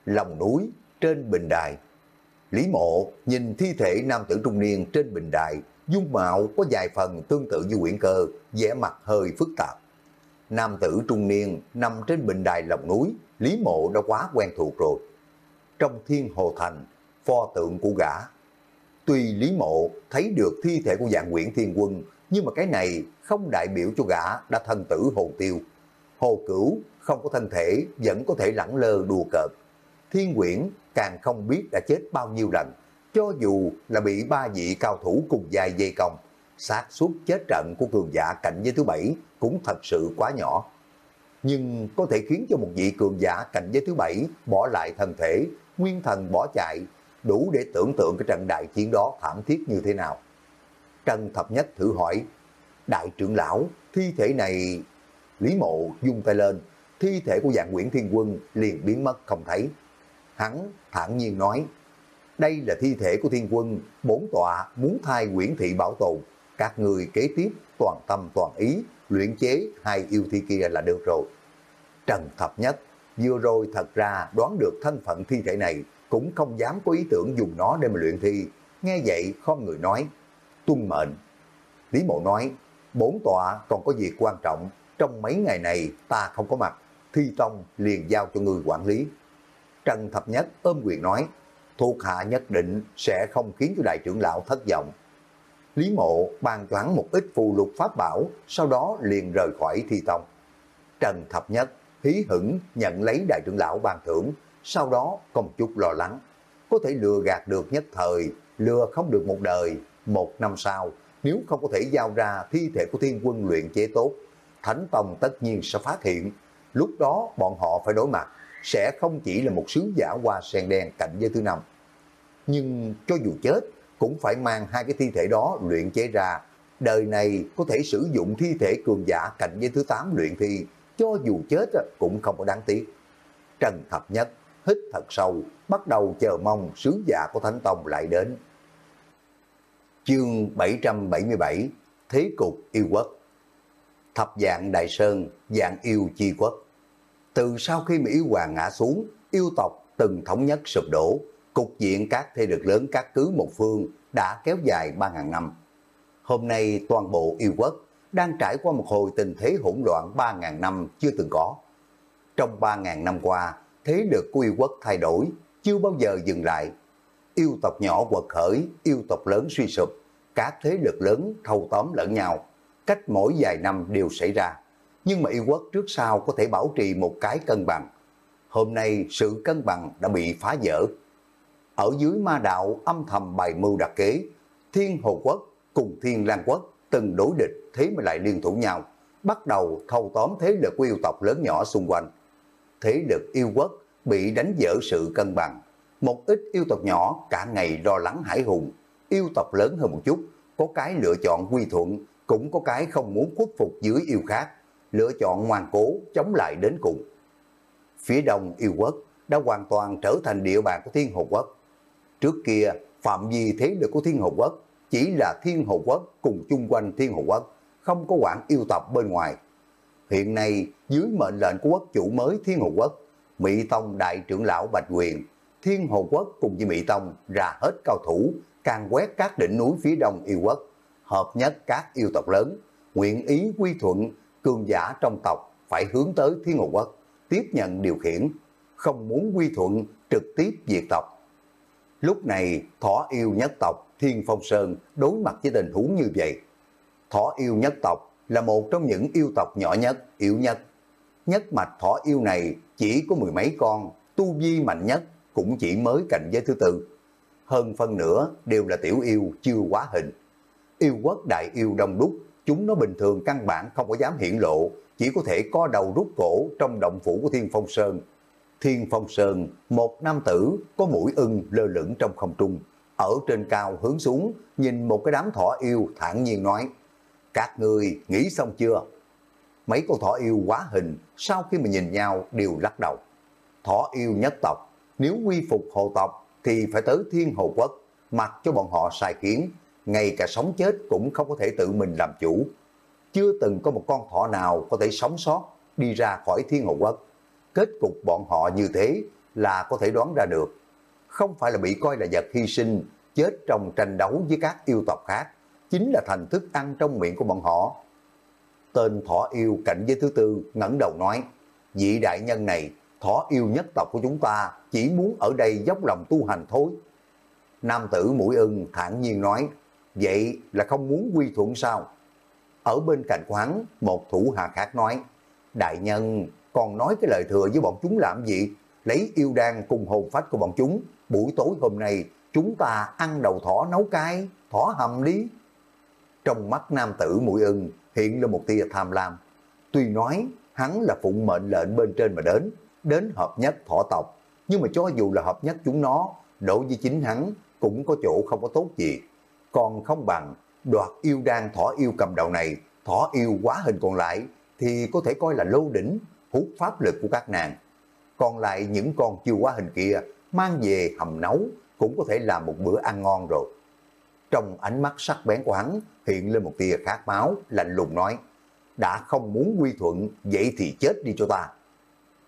Lòng núi, trên bình đài, Lý Mộ nhìn thi thể nam tử trung niên trên bình đài, dung mạo có vài phần tương tự như quyển cơ, vẻ mặt hơi phức tạp. Nam tử trung niên nằm trên bình đài lòng núi, Lý Mộ đã quá quen thuộc rồi. Trong thiên hồ thành, pho tượng của gã. Tuy Lý Mộ thấy được thi thể của dạng quyển thiên quân, nhưng mà cái này không đại biểu cho gã đã thân tử hồ tiêu. Hồ cửu không có thân thể vẫn có thể lẳng lơ đùa cợt. Thiên quyển càng không biết đã chết bao nhiêu lần, cho dù là bị ba vị cao thủ cùng dài dây công, xác suất chết trận của cường giả cạnh giới thứ bảy cũng thật sự quá nhỏ. Nhưng có thể khiến cho một vị cường giả cạnh giới thứ bảy bỏ lại thân thể, nguyên thần bỏ chạy, đủ để tưởng tượng cái trận đại chiến đó thảm thiết như thế nào. Trần Thập Nhất thử hỏi, đại trưởng lão, thi thể này... Lý Mộ dung tay lên, thi thể của dạng Nguyễn Thiên Quân liền biến mất không thấy. Hắn thản nhiên nói, đây là thi thể của thiên quân, bốn tọa muốn thay quyển thị bảo tồn. Các người kế tiếp toàn tâm toàn ý, luyện chế hai yêu thi kia là được rồi. Trần Thập Nhất vừa rồi thật ra đoán được thân phận thi thể này, cũng không dám có ý tưởng dùng nó để mà luyện thi. Nghe vậy không người nói, tuân mệnh. Lý Mộ nói, bốn tọa còn có việc quan trọng, trong mấy ngày này ta không có mặt, thi tông liền giao cho người quản lý. Trần Thập Nhất ôm quyền nói, thuộc hạ nhất định sẽ không khiến cho đại trưởng lão thất vọng. Lý mộ ban toán một ít phù lục pháp bảo, sau đó liền rời khỏi thi tông. Trần Thập Nhất hí hửng nhận lấy đại trưởng lão ban thưởng, sau đó có chút lo lắng. Có thể lừa gạt được nhất thời, lừa không được một đời, một năm sau, nếu không có thể giao ra thi thể của thiên quân luyện chế tốt, Thánh Tông tất nhiên sẽ phát hiện, lúc đó bọn họ phải đối mặt sẽ không chỉ là một sứ giả hoa sen đen cạnh dây thứ năm. Nhưng cho dù chết, cũng phải mang hai cái thi thể đó luyện chế ra. Đời này có thể sử dụng thi thể cường giả cạnh dây thứ 8 luyện thi, cho dù chết cũng không có đáng tiếc. Trần Thập Nhất hít thật sâu, bắt đầu chờ mong sứ giả của Thánh Tông lại đến. Chương 777 Thế cục yêu quốc Thập dạng Đại Sơn, dạng yêu chi quốc từ sau khi Mỹ hoàng ngã xuống, yêu tộc từng thống nhất sụp đổ, cục diện các thế lực lớn các cứ một phương đã kéo dài 3.000 năm. Hôm nay toàn bộ yêu quốc đang trải qua một hồi tình thế hỗn loạn 3.000 năm chưa từng có. Trong 3.000 năm qua, thế lực của yêu quốc thay đổi, chưa bao giờ dừng lại. Yêu tộc nhỏ quật khởi, yêu tộc lớn suy sụp, các thế lực lớn thâu tóm lẫn nhau, cách mỗi vài năm đều xảy ra. Nhưng mà yêu quốc trước sau có thể bảo trì một cái cân bằng. Hôm nay sự cân bằng đã bị phá vỡ. Ở dưới ma đạo âm thầm bài mưu đặc kế, Thiên Hồ Quốc cùng Thiên Lan Quốc từng đối địch thế mà lại liên thủ nhau, bắt đầu thâu tóm thế lực yêu tộc lớn nhỏ xung quanh. Thế lực yêu quốc bị đánh dở sự cân bằng. Một ít yêu tộc nhỏ cả ngày lo lắng hải hùng, yêu tộc lớn hơn một chút, có cái lựa chọn quy thuận, cũng có cái không muốn khuất phục dưới yêu khác, lựa chọn ngoan cố chống lại đến cùng. Phía đông yêu quốc đã hoàn toàn trở thành địa bàn của Thiên Hồ Quốc. Trước kia, phạm vi thế lực của Thiên Hồ Quốc chỉ là Thiên Hồ Quốc cùng chung quanh Thiên Hồ Quốc, không có quản yêu tộc bên ngoài. Hiện nay, dưới mệnh lệnh của quốc chủ mới Thiên Hồ Quốc, Mỹ Tông Đại trưởng lão Bạch Quyền, Thiên Hồ Quốc cùng với Mỹ Tông ra hết cao thủ, càng quét các đỉnh núi phía đông yêu quốc, hợp nhất các yêu tộc lớn, nguyện ý quy thuận, cường giả trong tộc phải hướng tới Thiên Hồ Quốc, tiếp nhận điều khiển, không muốn quy thuận trực tiếp diệt tộc. Lúc này, thỏ yêu nhất tộc Thiên Phong Sơn đối mặt với tình huống như vậy. Thỏ yêu nhất tộc là một trong những yêu tộc nhỏ nhất, yếu nhất. Nhất mạch thỏ yêu này chỉ có mười mấy con, tu vi mạnh nhất cũng chỉ mới cạnh giới thứ tư. Hơn phân nửa đều là tiểu yêu chưa quá hình. Yêu quốc đại yêu đông đúc, chúng nó bình thường căn bản không có dám hiện lộ, chỉ có thể co đầu rút cổ trong động phủ của Thiên Phong Sơn. Thiên Phong Sơn, một nam tử có mũi ưng lơ lửng trong không trung, ở trên cao hướng xuống, nhìn một cái đám thỏ yêu thản nhiên nói, các người nghĩ xong chưa? Mấy con thỏ yêu quá hình, sau khi mà nhìn nhau đều lắc đầu. Thỏ yêu nhất tộc, nếu quy phục hồ tộc thì phải tới thiên hồ quốc, mặc cho bọn họ sai khiến, ngay cả sống chết cũng không có thể tự mình làm chủ. Chưa từng có một con thỏ nào có thể sống sót đi ra khỏi thiên hồ quốc. Kết cục bọn họ như thế là có thể đoán ra được không phải là bị coi là vật hy sinh, chết trong tranh đấu với các yêu tộc khác, chính là thành thức ăn trong miệng của bọn họ. Tên thỏ yêu cảnh giới thứ tư ngẩng đầu nói, vị đại nhân này, thỏ yêu nhất tộc của chúng ta chỉ muốn ở đây dốc lòng tu hành thôi. Nam tử mũi ưng thản nhiên nói, vậy là không muốn quy thuận sao? Ở bên cạnh quán, một thủ hạ khác nói, đại nhân còn nói cái lời thừa với bọn chúng làm gì? Lấy yêu đan cùng hồn phách của bọn chúng buổi tối hôm nay chúng ta ăn đầu thỏ nấu cay, thỏ hầm đi. Trong mắt nam tử mũi ưng hiện lên một tia tham lam. Tuy nói hắn là phụng mệnh lệnh bên trên mà đến, đến hợp nhất thỏ tộc, nhưng mà cho dù là hợp nhất chúng nó, đối với chính hắn cũng có chỗ không có tốt gì. Còn không bằng đoạt yêu đan thỏ yêu cầm đầu này, thỏ yêu quá hình còn lại, thì có thể coi là lô đỉnh, hút pháp lực của các nàng. Còn lại những con chưa quá hình kia mang về hầm nấu cũng có thể làm một bữa ăn ngon rồi. Trong ánh mắt sắc bén của hắn hiện lên một tia khát máu, lạnh lùng nói, đã không muốn quy thuận, vậy thì chết đi cho ta.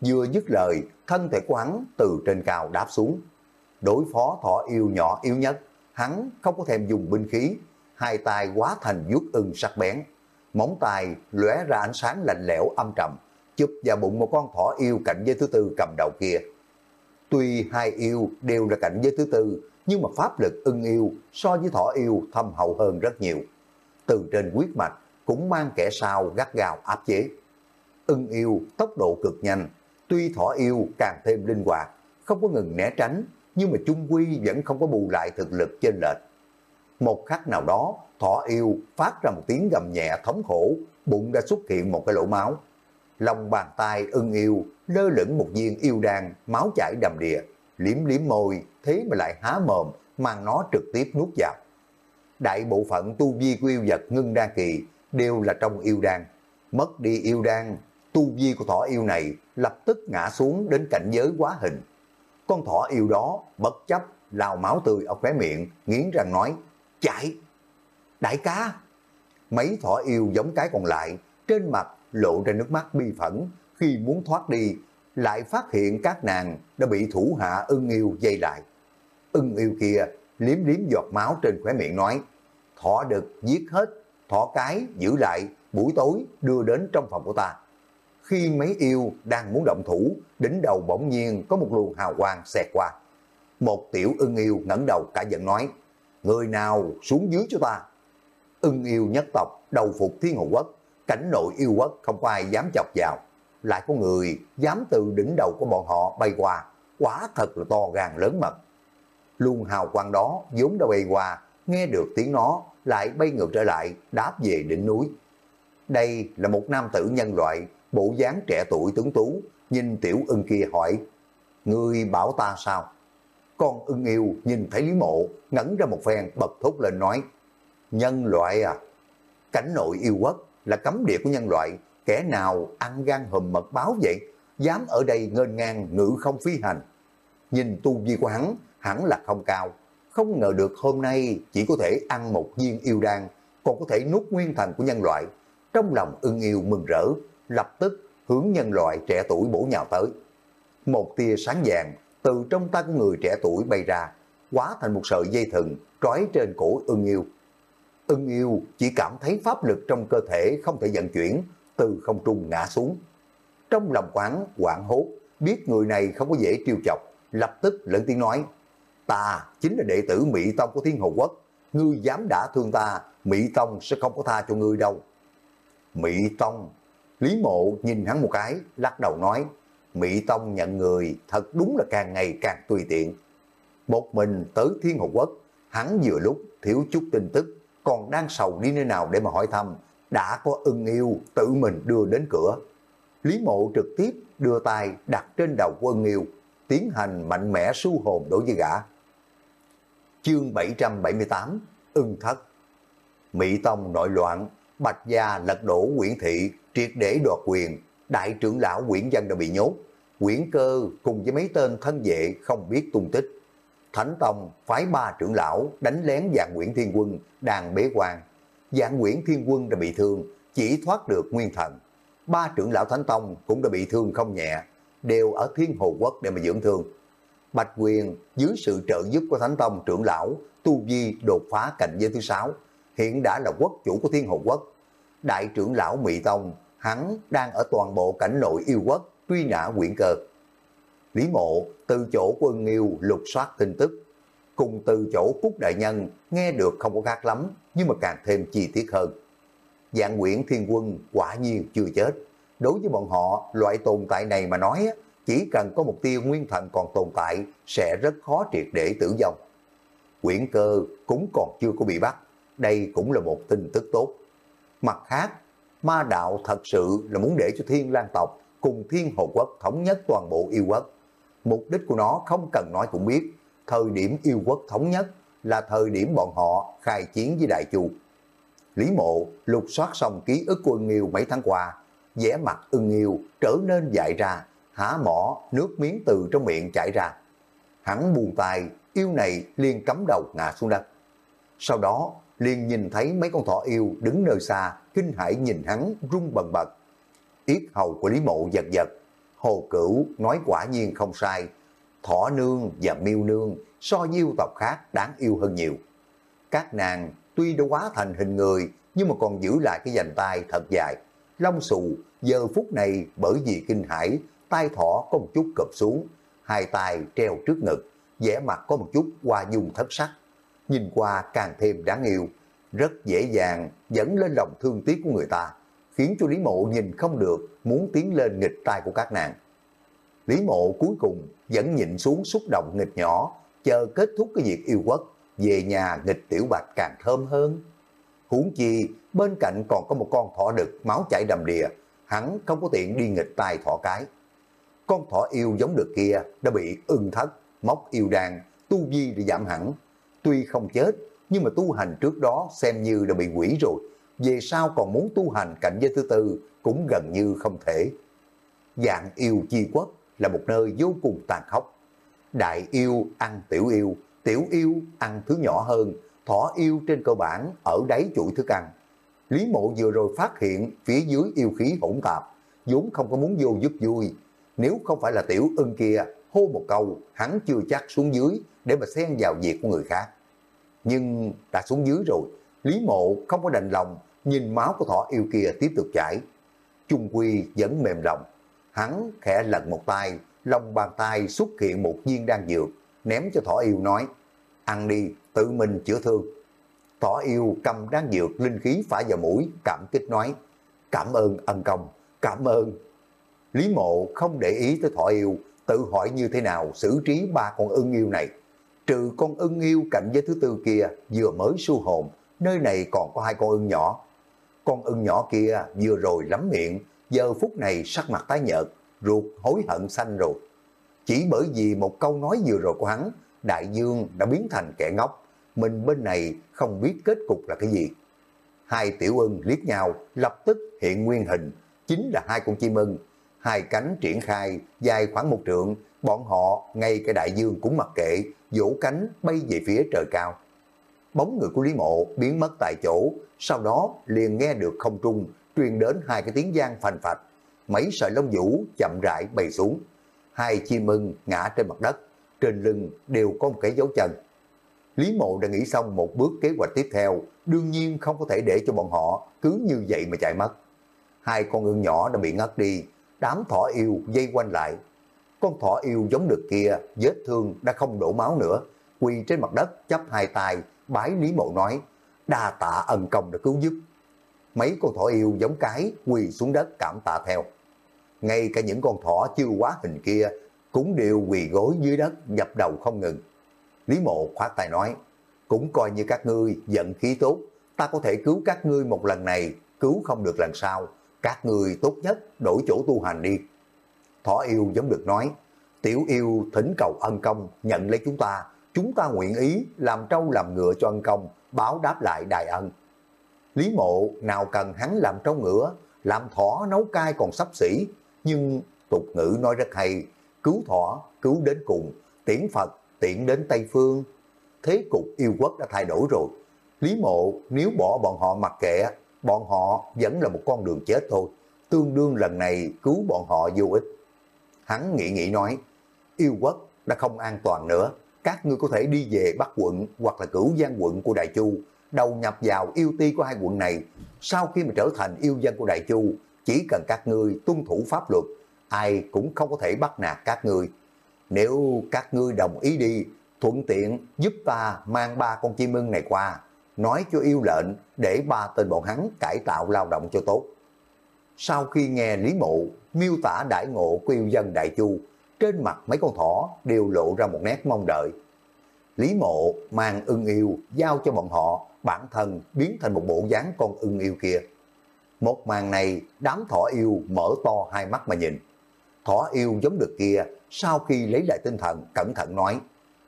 Vừa dứt lời, thân thể của hắn từ trên cao đáp xuống. Đối phó thỏ yêu nhỏ yếu nhất, hắn không có thèm dùng binh khí, hai tay quá thành vuốt ưng sắc bén. Móng tay lóe ra ánh sáng lạnh lẽo âm trầm, chụp vào bụng một con thỏ yêu cạnh giới thứ tư cầm đầu kia. Tuy hai yêu đều là cảnh giới thứ tư, nhưng mà pháp lực ưng yêu so với thỏ yêu thâm hậu hơn rất nhiều. Từ trên quyết mạch cũng mang kẻ sau gắt gào áp chế. Ưng yêu tốc độ cực nhanh, tuy thỏ yêu càng thêm linh hoạt, không có ngừng né tránh, nhưng mà chung quy vẫn không có bù lại thực lực trên lệch. Một khắc nào đó, thỏ yêu phát ra một tiếng gầm nhẹ thống khổ, bụng đã xuất hiện một cái lỗ máu. Lòng bàn tay ưng yêu lơ lửng một viên yêu đan, máu chảy đầm đìa, liếm liếm môi, thế mà lại há mồm, mang nó trực tiếp nuốt vào. Đại bộ phận tu vi của yêu vật ngưng đa kỳ đều là trong yêu đan. Mất đi yêu đan, tu vi của thỏ yêu này lập tức ngã xuống đến cảnh giới quá hình. Con thỏ yêu đó bất chấp lao máu tươi ở khóe miệng, nghiến răng nói, chạy! Đại ca! Mấy thỏ yêu giống cái còn lại, trên mặt lộ ra nước mắt bi phẫn, khi muốn thoát đi, lại phát hiện các nàng đã bị thủ hạ ưng yêu dây lại. Ưng yêu kia liếm liếm giọt máu trên khóe miệng nói, thỏ đực giết hết, thỏ cái giữ lại, buổi tối đưa đến trong phòng của ta. Khi mấy yêu đang muốn động thủ, đỉnh đầu bỗng nhiên có một luồng hào quang xẹt qua. Một tiểu ưng yêu ngẩng đầu cả giận nói, người nào xuống dưới cho ta. Ưng yêu nhất tộc, đầu phục thiên hồ quốc, cảnh nội yêu quốc không có ai dám chọc vào. Lại có người dám từ đỉnh đầu của bọn họ bay qua, quá thật là to gan lớn mật. Luồng hào quang đó vốn đã bay qua, nghe được tiếng nó lại bay ngược trở lại, đáp về đỉnh núi. Đây là một nam tử nhân loại, bộ dáng trẻ tuổi tướng tú, nhìn tiểu ưng kia hỏi, Ngươi bảo ta sao? Con ưng yêu nhìn thấy Lý Mộ, ngẩn ra một phen bật thốt lên nói, Nhân loại à, cảnh nội yêu quốc là cấm địa của nhân loại, kẻ nào ăn gan hùm mật báo vậy, dám ở đây ngên ngang ngự không phi hành. Nhìn tu vi của hắn, hẳn là không cao, không ngờ được hôm nay chỉ có thể ăn một viên yêu đan, còn có thể nuốt nguyên thần của nhân loại. Trong lòng ưng yêu mừng rỡ, lập tức hướng nhân loại trẻ tuổi bổ nhào tới. Một tia sáng vàng từ trong tay của người trẻ tuổi bay ra, hóa thành một sợi dây thừng trói trên cổ ưng yêu. Ưng yêu chỉ cảm thấy pháp lực trong cơ thể không thể vận chuyển, từ không trung ngã xuống. Trong lòng quán quảng hốt, biết người này không có dễ trêu chọc, lập tức lớn tiếng nói, ta chính là đệ tử Mỹ Tông của Thiên Hồ Quốc, ngươi dám đã thương ta, Mỹ Tông sẽ không có tha cho ngươi đâu. Mỹ Tông, Lý Mộ nhìn hắn một cái, lắc đầu nói, Mỹ Tông nhận người thật đúng là càng ngày càng tùy tiện. Một mình tới Thiên Hồ Quốc, hắn vừa lúc thiếu chút tin tức, còn đang sầu đi nơi nào để mà hỏi thăm, đã có ưng yêu tự mình đưa đến cửa. Lý Mộ trực tiếp đưa tay đặt trên đầu của ưng yêu, tiến hành mạnh mẽ su hồn đối với gã. Chương 778 Ưng Thất Mỹ Tông nội loạn, Bạch Gia lật đổ Nguyễn Thị, triệt để đoạt quyền, đại trưởng lão Nguyễn Dân đã bị nhốt, Nguyễn Cơ cùng với mấy tên thân vệ không biết tung tích. Thánh Tông phái ba trưởng lão đánh lén dạng Nguyễn Thiên Quân đang bế quan. Dạng Nguyễn Thiên Quân đã bị thương, chỉ thoát được nguyên thần. Ba trưởng lão Thánh Tông cũng đã bị thương không nhẹ, đều ở Thiên Hồ Quốc để mà dưỡng thương. Bạch Quyền dưới sự trợ giúp của Thánh Tông trưởng lão Tu Vi đột phá cảnh giới thứ sáu, hiện đã là quốc chủ của Thiên Hồ Quốc. Đại trưởng lão Mỹ Tông, hắn đang ở toàn bộ cảnh nội yêu quốc truy nã quyển cơ. Lý Mộ từ chỗ của ưng yêu lục soát tin tức, cùng từ chỗ Cúc Đại Nhân nghe được không có khác lắm, nhưng mà càng thêm chi tiết hơn. Dạng quyển thiên quân quả nhiên chưa chết. Đối với bọn họ, loại tồn tại này mà nói, chỉ cần có một tia nguyên thần còn tồn tại, sẽ rất khó triệt để tử vong. Quyển cơ cũng còn chưa có bị bắt, đây cũng là một tin tức tốt. Mặt khác, ma đạo thật sự là muốn để cho thiên lang tộc cùng thiên hồ quốc thống nhất toàn bộ yêu quốc. Mục đích của nó không cần nói cũng biết, thời điểm yêu quốc thống nhất là thời điểm bọn họ khai chiến với Đại Chu. Lý Mộ lục soát xong ký ức của ưng yêu mấy tháng qua, vẻ mặt ưng yêu trở nên dại ra, há mỏ nước miếng từ trong miệng chảy ra. Hắn buồn tay, yêu này liền cắm đầu ngã xuống đất. Sau đó liền nhìn thấy mấy con thỏ yêu đứng nơi xa, kinh hãi nhìn hắn rung bần bật. Yết hầu của Lý Mộ giật giật, Hồ Cửu nói quả nhiên không sai, thỏ nương và miêu nương so với yêu tộc khác đáng yêu hơn nhiều. Các nàng tuy đã quá thành hình người nhưng mà còn giữ lại cái dành tay thật dài. Long xù giờ phút này bởi vì kinh hãi, tay thỏ có một chút cụp xuống, hai tay treo trước ngực, vẻ mặt có một chút hoa dung thất sắc. Nhìn qua càng thêm đáng yêu, rất dễ dàng dẫn lên lòng thương tiếc của người ta, khiến cho Lý Mộ nhìn không được, muốn tiến lên nghịch tay của các nàng. Lý Mộ cuối cùng vẫn nhịn xuống xúc động nghịch nhỏ, chờ kết thúc cái việc yêu quất về nhà nghịch tiểu bạch càng thơm hơn. Huống chi, bên cạnh còn có một con thỏ đực máu chảy đầm đìa, hắn không có tiện đi nghịch tay thỏ cái. Con thỏ yêu giống được kia đã bị ưng thất, móc yêu đàn, tu vi để giảm hẳn. Tuy không chết, nhưng mà tu hành trước đó xem như đã bị quỷ rồi. Về sau còn muốn tu hành cảnh giới thứ tư cũng gần như không thể. Dạng yêu chi quốc là một nơi vô cùng tàn khốc. Đại yêu ăn tiểu yêu, tiểu yêu ăn thứ nhỏ hơn, thỏ yêu trên cơ bản ở đáy chuỗi thức ăn. Lý mộ vừa rồi phát hiện phía dưới yêu khí hỗn tạp, vốn không có muốn vô giúp vui. Nếu không phải là tiểu ưng kia hô một câu, hắn chưa chắc xuống dưới để mà xen vào việc của người khác. Nhưng đã xuống dưới rồi, Lý Mộ không có đành lòng nhìn máu của thỏ yêu kia tiếp tục chảy. Trung Quy vẫn mềm lòng. Hắn khẽ lật một tay, lòng bàn tay xuất hiện một viên đan dược, ném cho thỏ yêu nói, ăn đi, tự mình chữa thương. Thỏ yêu cầm đan dược linh khí phả vào mũi, cảm kích nói, cảm ơn ân công, cảm ơn. Lý mộ không để ý tới thỏ yêu, tự hỏi như thế nào xử trí ba con ưng yêu này. Trừ con ưng yêu cạnh với thứ tư kia vừa mới su hồn, nơi này còn có hai con ưng nhỏ. Con ưng nhỏ kia vừa rồi lắm miệng, giờ phút này sắc mặt tái nhợt, ruột hối hận xanh rồi. Chỉ bởi vì một câu nói vừa rồi của hắn, đại dương đã biến thành kẻ ngốc, mình bên này không biết kết cục là cái gì. Hai tiểu ưng liếc nhau, lập tức hiện nguyên hình, chính là hai con chim ưng. Hai cánh triển khai, dài khoảng một trượng, bọn họ ngay cái đại dương cũng mặc kệ, vỗ cánh bay về phía trời cao. Bóng người của Lý Mộ biến mất tại chỗ, sau đó liền nghe được không trung, truyền đến hai cái tiếng gian phành phạch. Mấy sợi lông vũ chậm rãi bay xuống. Hai chim mưng ngã trên mặt đất, trên lưng đều có một cái dấu chân. Lý Mộ đã nghĩ xong một bước kế hoạch tiếp theo, đương nhiên không có thể để cho bọn họ cứ như vậy mà chạy mất. Hai con ưng nhỏ đã bị ngất đi, đám thỏ yêu dây quanh lại. Con thỏ yêu giống được kia, vết thương đã không đổ máu nữa, quỳ trên mặt đất chắp hai tay, bái Lý Mộ nói, đa tạ ân công đã cứu giúp. Mấy con thỏ yêu giống cái quỳ xuống đất cảm tạ theo. Ngay cả những con thỏ chưa quá hình kia cũng đều quỳ gối dưới đất dập đầu không ngừng. Lý Mộ khoát tay nói, cũng coi như các ngươi giận khí tốt, ta có thể cứu các ngươi một lần này, cứu không được lần sau, các người tốt nhất đổi chỗ tu hành đi. Thỏ yêu giống được nói, tiểu yêu thỉnh cầu ân công nhận lấy chúng ta, chúng ta nguyện ý làm trâu làm ngựa cho ân công, báo đáp lại đại ân. Lý mộ nào cần hắn làm trâu ngựa, làm thỏ nấu cai còn sắp xỉ, nhưng tục ngữ nói rất hay, cứu thỏ, cứu đến cùng, tiễn Phật, tiễn đến Tây Phương. Thế cục yêu quốc đã thay đổi rồi. Lý mộ nếu bỏ bọn họ mặc kệ, bọn họ vẫn là một con đường chết thôi. Tương đương lần này cứu bọn họ vô ích. Hắn nghĩ nghĩ nói, yêu quốc đã không an toàn nữa. Các ngươi có thể đi về Bắc quận hoặc là cửu giang quận của Đại Chu, đầu nhập vào yêu ti của hai quận này. Sau khi mà trở thành yêu dân của Đại Chu, chỉ cần các ngươi tuân thủ pháp luật, ai cũng không có thể bắt nạt các ngươi. Nếu các ngươi đồng ý đi, thuận tiện giúp ta mang ba con chim ưng này qua, nói cho yêu lệnh để ba tên bọn hắn cải tạo lao động cho tốt. Sau khi nghe Lý Mộ miêu tả đại ngộ của yêu dân Đại Chu, trên mặt mấy con thỏ đều lộ ra một nét mong đợi. Lý Mộ mang ưng yêu giao cho bọn họ, bản thân biến thành một bộ dáng con ưng yêu kia. Một màn này, đám thỏ yêu mở to hai mắt mà nhìn. Thỏ yêu giống được kia, sau khi lấy lại tinh thần, cẩn thận nói,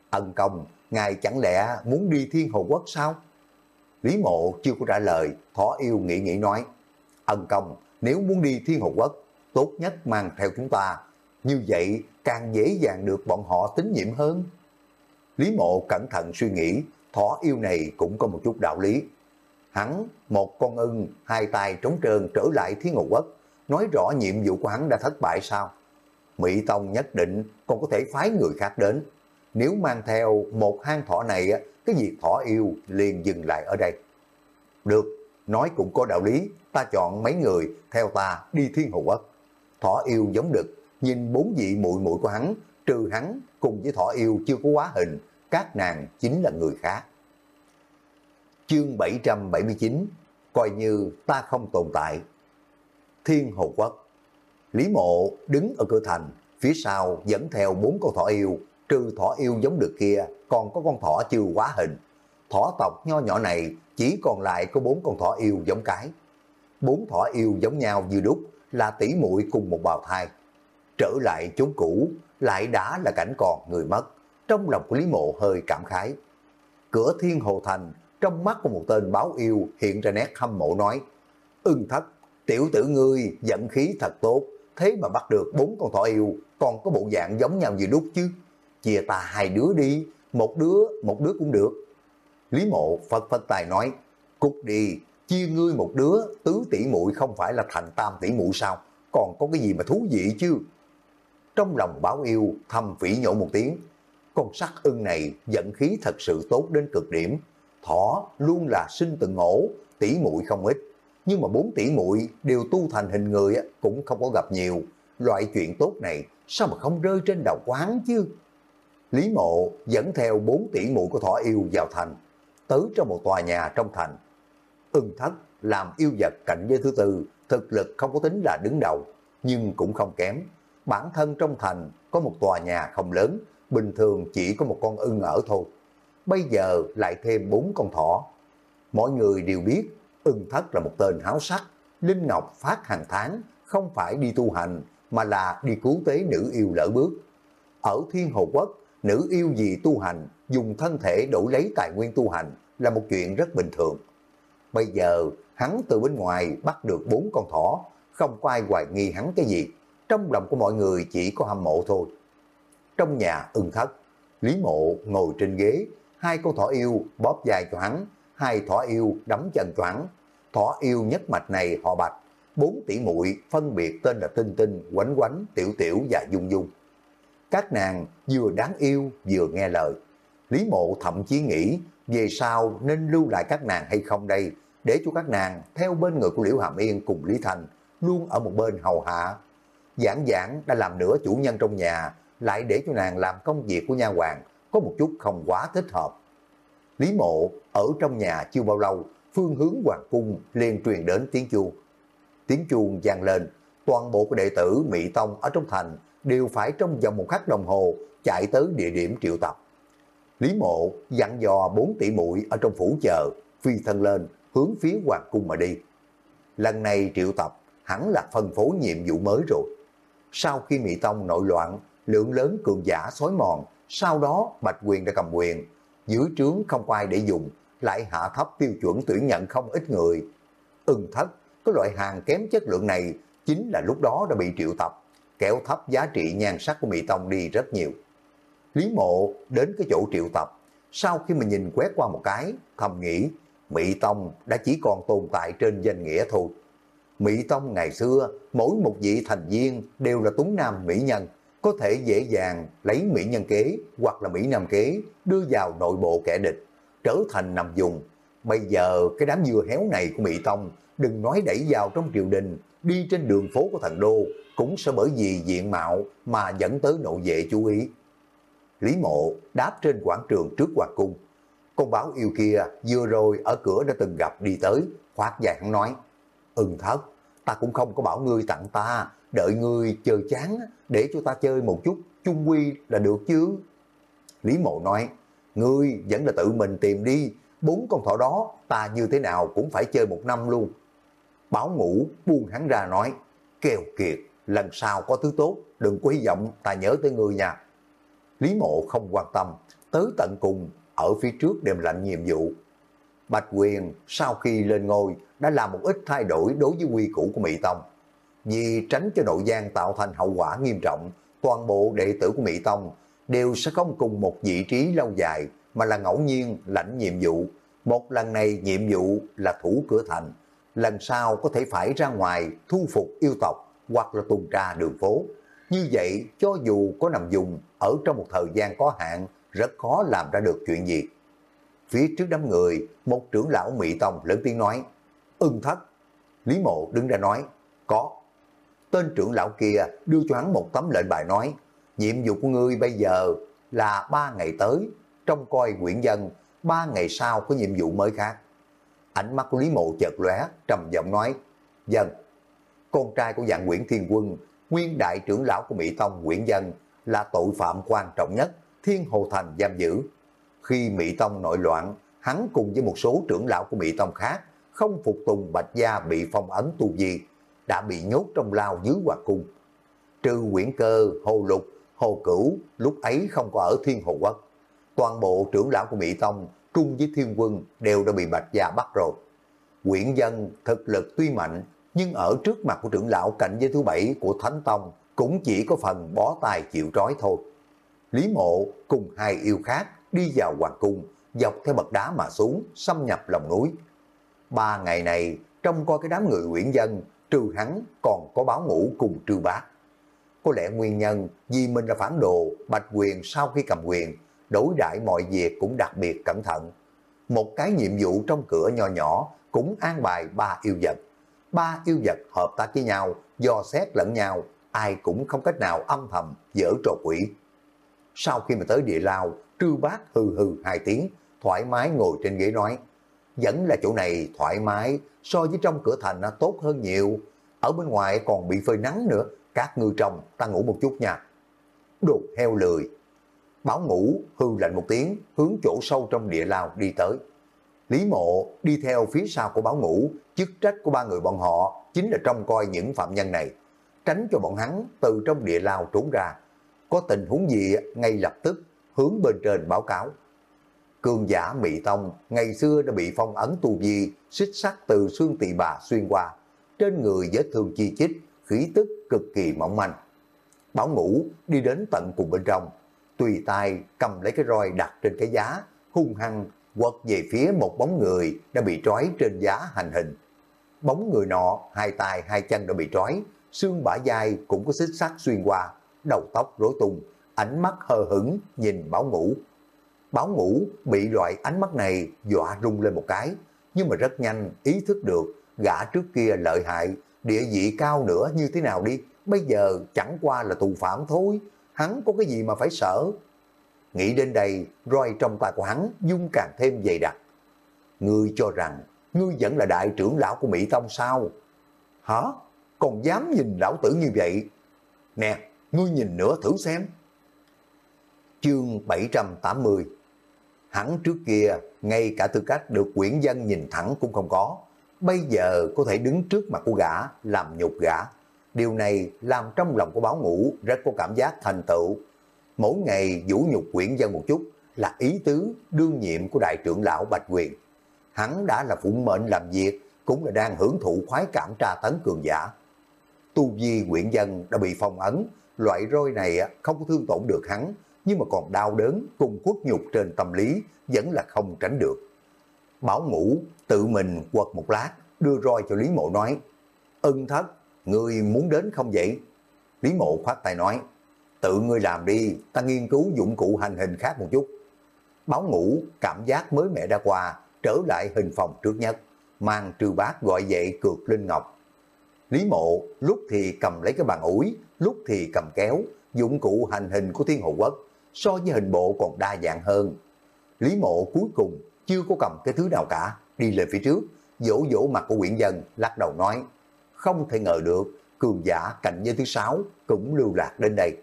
ân công, ngài chẳng lẽ muốn đi thiên hồ quốc sao? Lý mộ chưa có trả lời, thỏ yêu nghĩ nghĩ nói, ân công, nếu muốn đi thiên hồ quốc, tốt nhất mang theo chúng ta, như vậy càng dễ dàng được bọn họ tín nhiệm hơn. Lý mộ cẩn thận suy nghĩ, thỏ yêu này cũng có một chút đạo lý. Hắn, một con ưng, hai tay trống trơn trở lại thiên hồ quốc, nói rõ nhiệm vụ của hắn đã thất bại sao? Mỹ Tông nhất định còn có thể phái người khác đến. Nếu mang theo một hang thỏ này, cái việc thỏ yêu liền dừng lại ở đây. Được, nói cũng có đạo lý, ta chọn mấy người theo ta đi thiên hồ quốc. Thỏ yêu giống đực, nhìn bốn vị muội muội của hắn, trừ hắn cùng với thỏ yêu chưa có quá hình, các nàng chính là người khác. Chương 779 Coi như ta không tồn tại Thiên Hồ Quốc Lý Mộ đứng ở cửa thành, phía sau dẫn theo bốn con thỏ yêu, trừ thỏ yêu giống được kia, còn có con thỏ chưa quá hình. Thỏ tộc nho nhỏ này chỉ còn lại có bốn con thỏ yêu giống cái. Bốn thỏ yêu giống nhau như đúc là tỷ muội cùng một bào thai. Trở lại chốn cũ, lại đã là cảnh còn người mất. Trong lòng của Lý Mộ hơi cảm khái. Cửa thiên hồ thành, trong mắt của một tên báo yêu hiện ra nét hâm mộ nói, ưng thất, tiểu tử ngươi giận khí thật tốt, thế mà bắt được bốn con thỏ yêu, còn có bộ dạng giống nhau như đúc chứ. Chia ta hai đứa đi, một đứa, một đứa cũng được. Lý mộ phật phật tài nói, cục đi, chia ngươi một đứa, tứ tỷ muội không phải là thành tam tỷ muội sao, còn có cái gì mà thú vị chứ. trong lòng báo yêu thầm phỉ nhổ một tiếng. Con sắc ưng này dẫn khí thật sự tốt đến cực điểm. Thỏ luôn là sinh từng ổ, tỷ muội không ít. Nhưng mà bốn tỷ muội đều tu thành hình người cũng không có gặp nhiều. Loại chuyện tốt này sao mà không rơi trên đầu quán chứ? Lý Mộ dẫn theo bốn tỷ muội của thỏ yêu vào thành, tới trong một tòa nhà trong thành. Ưng thất làm yêu vật cạnh với thứ tư, thực lực không có tính là đứng đầu, nhưng cũng không kém. Bản thân trong thành có một tòa nhà không lớn, bình thường chỉ có một con ưng ở thôi. Bây giờ lại thêm bốn con thỏ. Mọi người đều biết ưng thất là một tên háo sắc, Linh Ngọc phát hàng tháng, không phải đi tu hành, mà là đi cứu tế nữ yêu lỡ bước. Ở Thiên Hồ Quốc, nữ yêu gì tu hành, dùng thân thể đổi lấy tài nguyên tu hành là một chuyện rất bình thường. Bây giờ, hắn từ bên ngoài bắt được bốn con thỏ, không có ai hoài nghi hắn cái gì. Trong lòng của mọi người chỉ có hâm mộ thôi. Trong nhà ưng thất, Lý Mộ ngồi trên ghế, hai con thỏ yêu bóp dài cho hắn, hai thỏ yêu đấm chân cho hắn. Thỏ yêu nhất mạch này họ bạch, bốn tỷ muội phân biệt tên là Tinh Tinh, Quánh Quánh, Tiểu Tiểu và Dung Dung. Các nàng vừa đáng yêu vừa nghe lời. Lý Mộ thậm chí nghĩ về sau nên lưu lại các nàng hay không đây, để cho các nàng theo bên người của Liễu Hàm Yên cùng Lý Thành luôn ở một bên hầu hạ. Giảng giảng đã làm nửa chủ nhân trong nhà, lại để cho nàng làm công việc của nha hoàng, có một chút không quá thích hợp. Lý Mộ ở trong nhà chưa bao lâu, phương hướng hoàng cung liền truyền đến tiếng chuông. Tiếng chuông vang lên, toàn bộ của đệ tử Mỹ Tông ở trong thành đều phải trong vòng một khắc đồng hồ chạy tới địa điểm triệu tập. Lý Mộ dặn dò bốn tỷ muội ở trong phủ chờ, phi thân lên, hướng phía hoàng cung mà đi. Lần này triệu tập hẳn là phân phối nhiệm vụ mới rồi. Sau khi Mỹ Tông nội loạn, lượng lớn cường giả xói mòn, sau đó Bạch Quyền đã cầm quyền, dưới trướng không có ai để dùng, lại hạ thấp tiêu chuẩn tuyển nhận không ít người. Ưng thất, cái loại hàng kém chất lượng này chính là lúc đó đã bị triệu tập, kéo thấp giá trị nhan sắc của Mỹ Tông đi rất nhiều. Lý Mộ đến cái chỗ triệu tập, sau khi mình nhìn quét qua một cái, thầm nghĩ, Mỹ Tông đã chỉ còn tồn tại trên danh nghĩa thôi. Mỹ Tông ngày xưa, mỗi một vị thành viên đều là tuấn nam mỹ nhân, có thể dễ dàng lấy mỹ nhân kế hoặc là mỹ nam kế đưa vào nội bộ kẻ địch, trở thành nằm dùng. Bây giờ cái đám dưa héo này của Mỹ Tông đừng nói đẩy vào trong triều đình, đi trên đường phố của thần đô cũng sẽ bởi vì diện mạo mà dẫn tới nội vệ chú ý. Lý mộ đáp trên quảng trường trước hoàng cung. Con báo yêu kia vừa rồi ở cửa đã từng gặp đi tới, khoát dài hắn nói, ưng thất, ta cũng không có bảo ngươi tặng ta, đợi ngươi chờ chán để cho ta chơi một chút, chung quy là được chứ. Lý mộ nói, ngươi vẫn là tự mình tìm đi, bốn con thỏ đó ta như thế nào cũng phải chơi một năm luôn. Báo ngủ buông hắn ra nói, kêu kiệt, lần sau có thứ tốt, đừng có hy vọng ta nhớ tới người nha. Lý mộ không quan tâm, tới tận cùng, ở phía trước đem lạnh nhiệm vụ. Bạch Quyền sau khi lên ngôi đã làm một ít thay đổi đối với quy củ của Mỹ Tông. Vì tránh cho nội gian tạo thành hậu quả nghiêm trọng, toàn bộ đệ tử của Mỹ Tông đều sẽ không cùng một vị trí lâu dài mà là ngẫu nhiên lãnh nhiệm vụ. Một lần này nhiệm vụ là thủ cửa thành, lần sau có thể phải ra ngoài thu phục yêu tộc hoặc là tuần tra đường phố. Như vậy, cho dù có nằm dùng ở trong một thời gian có hạn, rất khó làm ra được chuyện gì. Phía trước đám người, một trưởng lão Mỹ Tông lớn tiếng nói, ưng thất. Lý Mộ đứng ra nói, có. Tên trưởng lão kia đưa cho hắn một tấm lệnh bài nói, nhiệm vụ của ngươi bây giờ là ba ngày tới, trong coi quyển dân, ba ngày sau có nhiệm vụ mới khác. Ánh mắt của Lý Mộ chợt lóe trầm giọng nói, dân. Con trai của dạng Nguyễn Thiên Quân, nguyên đại trưởng lão của Mỹ Tông Nguyễn Dân là tội phạm quan trọng nhất, Thiên Hồ Thành giam giữ. Khi Mỹ Tông nội loạn, hắn cùng với một số trưởng lão của Mỹ Tông khác không phục tùng Bạch Gia bị phong ấn tu gì đã bị nhốt trong lao dưới hoàng cung. Trừ nguyễn cơ, hồ lục, hồ cửu, lúc ấy không có ở Thiên Hồ Quốc. Toàn bộ trưởng lão của Mỹ Tông, trung với Thiên Quân đều đã bị Bạch Gia bắt rồi. Quyển dân thực lực tuy mạnh, nhưng ở trước mặt của trưởng lão cạnh với thứ bảy của Thánh Tông cũng chỉ có phần bó tay chịu trói thôi. Lý Mộ cùng hai yêu khác đi vào hoàng cung, dọc theo bậc đá mà xuống, xâm nhập lòng núi. Ba ngày này, trong coi cái đám người quyển dân, trừ hắn còn có báo ngủ cùng trừ bác. có lẽ nguyên nhân vì mình là phản đồ, Bạch Quyền sau khi cầm quyền, đối đại mọi việc cũng đặc biệt cẩn thận. Một cái nhiệm vụ trong cửa nhỏ nhỏ cũng an bài ba yêu vật. Ba yêu vật hợp tác với nhau, do xét lẫn nhau, ai cũng không cách nào âm thầm dở trò quỷ. Sau khi mà tới địa lao, trư bác hừ hừ hai tiếng, thoải mái ngồi trên ghế nói, vẫn là chỗ này thoải mái, so với trong cửa thành nó tốt hơn nhiều. Ở bên ngoài còn bị phơi nắng nữa, các ngươi trong ta ngủ một chút nha. Đột heo lười. Báo ngủ hư lạnh một tiếng, hướng chỗ sâu trong địa lao đi tới. Lý mộ đi theo phía sau của báo ngủ, chức trách của ba người bọn họ chính là trông coi những phạm nhân này, tránh cho bọn hắn từ trong địa lao trốn ra. Có tình huống gì ngay lập tức hướng bên trên báo cáo. Cường giả Mỹ Tông ngày xưa đã bị phong ấn tù di, xích sắt từ xương tỳ bà xuyên qua. Trên người vết thương chi chít, khí tức cực kỳ mỏng manh. Bảo ngủ đi đến tận cùng bên trong, tùy tay cầm lấy cái roi đặt trên cái giá, hung hăng quật về phía một bóng người đã bị trói trên giá hành hình. Bóng người nọ, hai tay hai chân đã bị trói, xương bả vai cũng có xích sắt xuyên qua, đầu tóc rối tung, ánh mắt hờ hững nhìn báo ngủ. Báo ngủ bị loại ánh mắt này dọa rung lên một cái, nhưng mà rất nhanh ý thức được gã trước kia lợi hại, địa vị cao nữa như thế nào đi, bây giờ chẳng qua là tù phạm thôi, hắn có cái gì mà phải sợ. Nghĩ đến đây, roi trong tay của hắn dung càng thêm dày đặc. Ngươi cho rằng, ngươi vẫn là đại trưởng lão của Mỹ Tông sao? Hả? Còn dám nhìn lão tử như vậy? Nè, ngươi nhìn nữa thử xem. Chương 780 Hắn trước kia, ngay cả tư cách được quyển dân nhìn thẳng cũng không có. Bây giờ có thể đứng trước mặt của gã, làm nhục gã. Điều này làm trong lòng của báo ngũ rất có cảm giác thành tựu. Mỗi ngày vũ nhục quyển dân một chút là ý tứ đương nhiệm của đại trưởng lão Bạch Quyền. Hắn đã là phụng mệnh làm việc, cũng là đang hưởng thụ khoái cảm tra tấn cường giả. Tu vi quyển dân đã bị phong ấn, loại roi này không có thương tổn được hắn, nhưng mà còn đau đớn cùng quốc nhục trên tâm lý vẫn là không tránh được. Bảo ngũ tự mình quật một lát, đưa roi cho Lý Mộ nói, ân thất, người muốn đến không vậy? Lý Mộ khoát tay nói, tự ngươi làm đi, ta nghiên cứu dụng cụ hành hình khác một chút. Báo ngủ cảm giác mới mẹ đã qua, trở lại hình phòng trước nhất, mang trừ bát gọi dậy cược Linh Ngọc. Lý Mộ lúc thì cầm lấy cái bàn ủi, lúc thì cầm kéo, dụng cụ hành hình của Thiên Hồ Quốc, so với hình bộ còn đa dạng hơn. Lý Mộ cuối cùng chưa có cầm cái thứ nào cả, đi lên phía trước, dỗ dỗ mặt của quyển dân, lắc đầu nói, không thể ngờ được, cường giả cạnh giới thứ sáu cũng lưu lạc đến đây.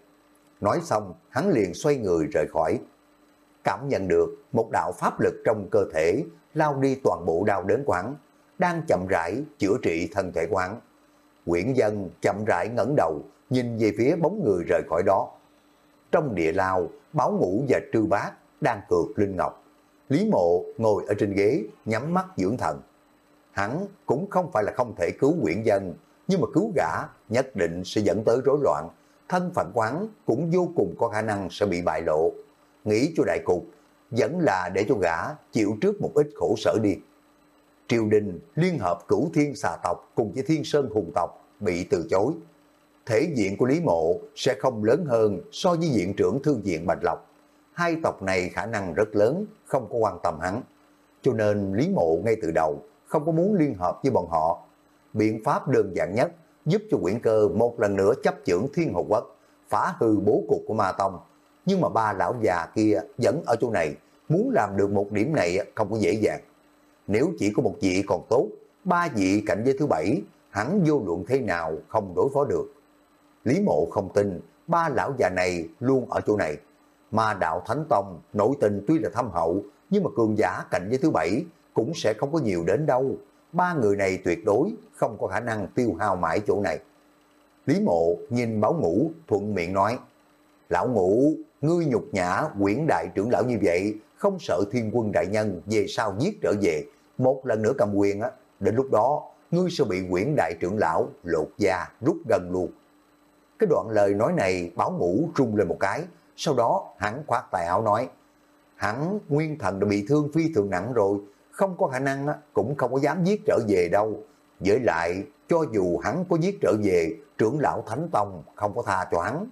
Nói xong, hắn liền xoay người rời khỏi. Cảm nhận được một đạo pháp lực trong cơ thể lao đi toàn bộ đau đớn quán, đang chậm rãi chữa trị thân thể quán. Quyển dân chậm rãi ngẩng đầu, nhìn về phía bóng người rời khỏi đó. Trong địa lao, báo ngũ và trư bát đang cược Linh Ngọc. Lý mộ ngồi ở trên ghế, nhắm mắt dưỡng thần. Hắn cũng không phải là không thể cứu quyển dân, nhưng mà cứu gã nhất định sẽ dẫn tới rối loạn. Thân phận quán cũng vô cùng có khả năng sẽ bị bại lộ. Nghĩ cho đại cục, vẫn là để cho gã chịu trước một ít khổ sở đi. Triều đình liên hợp cửu thiên xà tộc cùng với thiên sơn hùng tộc bị từ chối. Thể diện của Lý Mộ sẽ không lớn hơn so với diện trưởng thư viện Bạch Lộc. Hai tộc này khả năng rất lớn, không có quan tâm hắn. Cho nên Lý Mộ ngay từ đầu không có muốn liên hợp với bọn họ. Biện pháp đơn giản nhất giúp cho Nguyễn cơ một lần nữa chấp trưởng thiên hồ quốc, phá hư bố cục của ma tông. Nhưng mà ba lão già kia vẫn ở chỗ này, muốn làm được một điểm này không có dễ dàng. Nếu chỉ có một vị còn tốt, ba vị cạnh giới thứ bảy, hắn vô luận thế nào không đối phó được. Lý mộ không tin, ba lão già này luôn ở chỗ này. Mà đạo Thánh Tông, nội tình tuy là thâm hậu, nhưng mà cường giả cạnh giới thứ bảy cũng sẽ không có nhiều đến đâu. Ba người này tuyệt đối không có khả năng tiêu hao mãi chỗ này. Lý mộ nhìn báo ngũ thuận miệng nói, Lão ngũ, ngươi nhục nhã quyển đại trưởng lão như vậy, không sợ thiên quân đại nhân về sau giết trở về, một lần nữa cầm quyền á, đến lúc đó ngươi sẽ bị quyển đại trưởng lão lột da rút gần luôn. Cái đoạn lời nói này báo ngũ rung lên một cái, sau đó hắn khoát tài áo nói, hắn nguyên thần đã bị thương phi thường nặng rồi, không có khả năng cũng không có dám giết trở về đâu. Với lại, cho dù hắn có giết trở về, trưởng lão Thánh Tông không có tha cho hắn.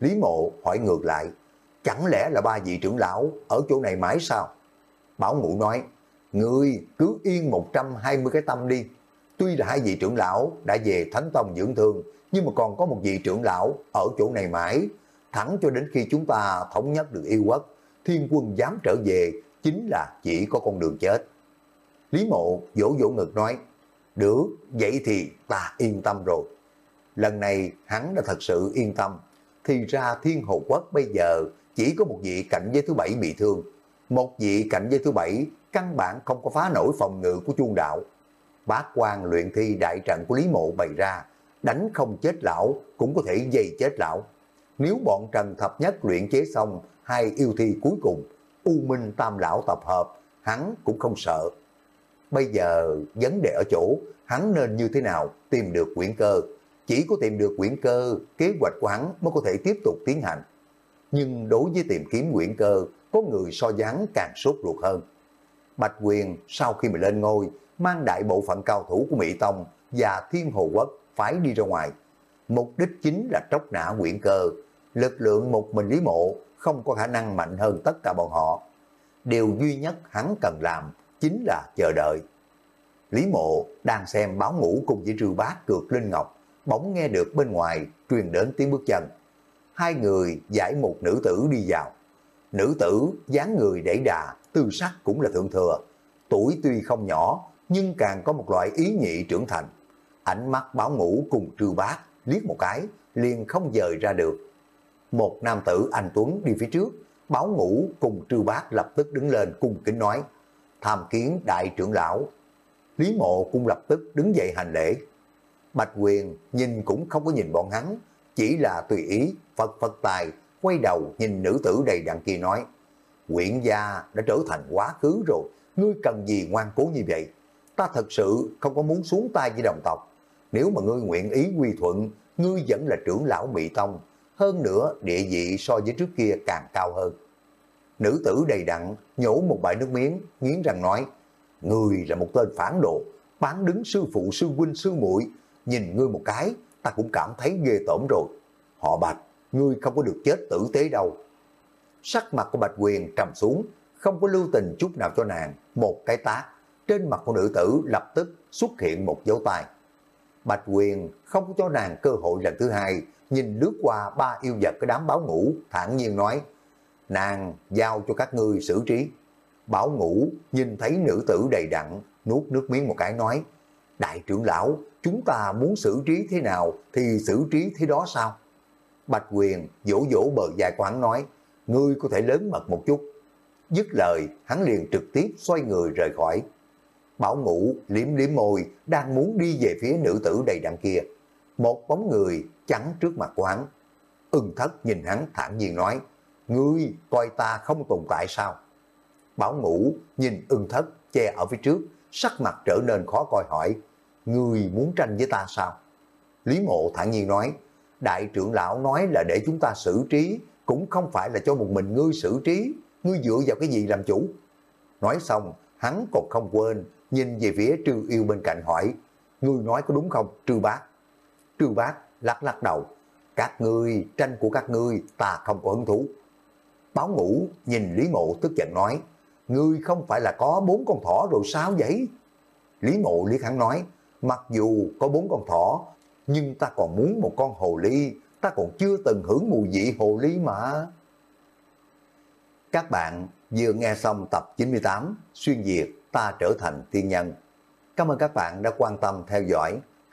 Lý Mộ hỏi ngược lại, chẳng lẽ là ba vị trưởng lão ở chỗ này mãi sao? Bảo Ngũ nói, ngươi cứ yên 120 cái tâm đi. Tuy là hai vị trưởng lão đã về Thánh Tông dưỡng thương, nhưng mà còn có một vị trưởng lão ở chỗ này mãi, thẳng cho đến khi chúng ta thống nhất được yêu quốc, thiên quân dám trở về chính là chỉ có con đường chết. Lý mộ vỗ vỗ ngực nói, được, vậy thì ta yên tâm rồi. Lần này hắn đã thật sự yên tâm, thì ra thiên hồ quốc bây giờ chỉ có một vị cảnh giới thứ bảy bị thương. Một vị cảnh giới thứ bảy căn bản không có phá nổi phòng ngự của chuông đạo. Bác quan luyện thi đại trận của Lý Mộ bày ra, đánh không chết lão cũng có thể dây chết lão. Nếu bọn Trần Thập Nhất luyện chế xong hai yêu thi cuối cùng, U Minh Tam Lão tập hợp, hắn cũng không sợ. Bây giờ vấn đề ở chỗ, hắn nên như thế nào tìm được quyển cơ. Chỉ có tìm được quyển cơ, kế hoạch của hắn mới có thể tiếp tục tiến hành. Nhưng đối với tìm kiếm quyển cơ, có người so dáng càng sốt ruột hơn. Bạch Quyền sau khi mà lên ngôi, mang đại bộ phận cao thủ của Mỹ Tông và Thiên Hồ Quốc phải đi ra ngoài. Mục đích chính là tróc nã quyển cơ. Lực lượng một mình Lý Mộ không có khả năng mạnh hơn tất cả bọn họ. Điều duy nhất hắn cần làm chính là chờ đợi. Lý Mộ đang xem báo ngủ cùng với Trư Bác cược Linh Ngọc, bỗng nghe được bên ngoài truyền đến tiếng bước chân. Hai người giải một nữ tử đi vào. Nữ tử dáng người đẩy đà, tư sắc cũng là thượng thừa. Tuổi tuy không nhỏ, nhưng càng có một loại ý nhị trưởng thành. Ánh mắt báo ngủ cùng Trư Bác liếc một cái, liền không dời ra được. Một nam tử anh Tuấn đi phía trước, báo ngủ cùng Trư Bác lập tức đứng lên cung kính nói, tham kiến đại trưởng lão. Lý mộ cũng lập tức đứng dậy hành lễ. Bạch Quyền nhìn cũng không có nhìn bọn hắn, chỉ là tùy ý, phật phật tài, quay đầu nhìn nữ tử đầy đặn kia nói, quyển gia đã trở thành quá khứ rồi, ngươi cần gì ngoan cố như vậy? Ta thật sự không có muốn xuống tay với đồng tộc. Nếu mà ngươi nguyện ý quy thuận, ngươi vẫn là trưởng lão Mỹ Tông, hơn nữa địa vị so với trước kia càng cao hơn. Nữ tử đầy đặn, nhổ một bãi nước miếng, nghiến răng nói, người là một tên phản đồ, bán đứng sư phụ sư huynh sư muội nhìn ngươi một cái, ta cũng cảm thấy ghê tởm rồi. Họ bạch, ngươi không có được chết tử tế đâu. Sắc mặt của Bạch Quyền trầm xuống, không có lưu tình chút nào cho nàng, một cái tác. Trên mặt của nữ tử lập tức xuất hiện một dấu tay. Bạch Quyền không có cho nàng cơ hội lần thứ hai, nhìn lướt qua ba yêu vật cái đám báo ngủ, thản nhiên nói, nàng giao cho các ngươi xử trí. Bảo ngủ nhìn thấy nữ tử đầy đặn, nuốt nước miếng một cái nói, đại trưởng lão, chúng ta muốn xử trí thế nào thì xử trí thế đó sao? Bạch Quyền vỗ vỗ bờ dài của hắn nói, ngươi có thể lớn mật một chút. Dứt lời, hắn liền trực tiếp xoay người rời khỏi. Bảo ngủ liếm liếm môi, đang muốn đi về phía nữ tử đầy đặn kia. Một bóng người chắn trước mặt của hắn. Ưng thất nhìn hắn thản nhiên nói, ngươi coi ta không tồn tại sao? Bảo ngủ nhìn ưng thất che ở phía trước, sắc mặt trở nên khó coi hỏi, ngươi muốn tranh với ta sao? Lý mộ thản nhiên nói, đại trưởng lão nói là để chúng ta xử trí, cũng không phải là cho một mình ngươi xử trí, ngươi dựa vào cái gì làm chủ? Nói xong, hắn còn không quên, nhìn về phía trư yêu bên cạnh hỏi, ngươi nói có đúng không, trư bác? Trư bác lắc lắc đầu, các ngươi, tranh của các ngươi, ta không có hứng thú. Báo ngủ nhìn Lý Mộ tức giận nói, ngươi không phải là có bốn con thỏ rồi sao vậy? Lý Mộ liếc hắn nói, mặc dù có bốn con thỏ, nhưng ta còn muốn một con hồ ly, ta còn chưa từng hưởng mùi vị hồ ly mà. Các bạn vừa nghe xong tập 98 Xuyên Việt ta trở thành tiên nhân. Cảm ơn các bạn đã quan tâm theo dõi.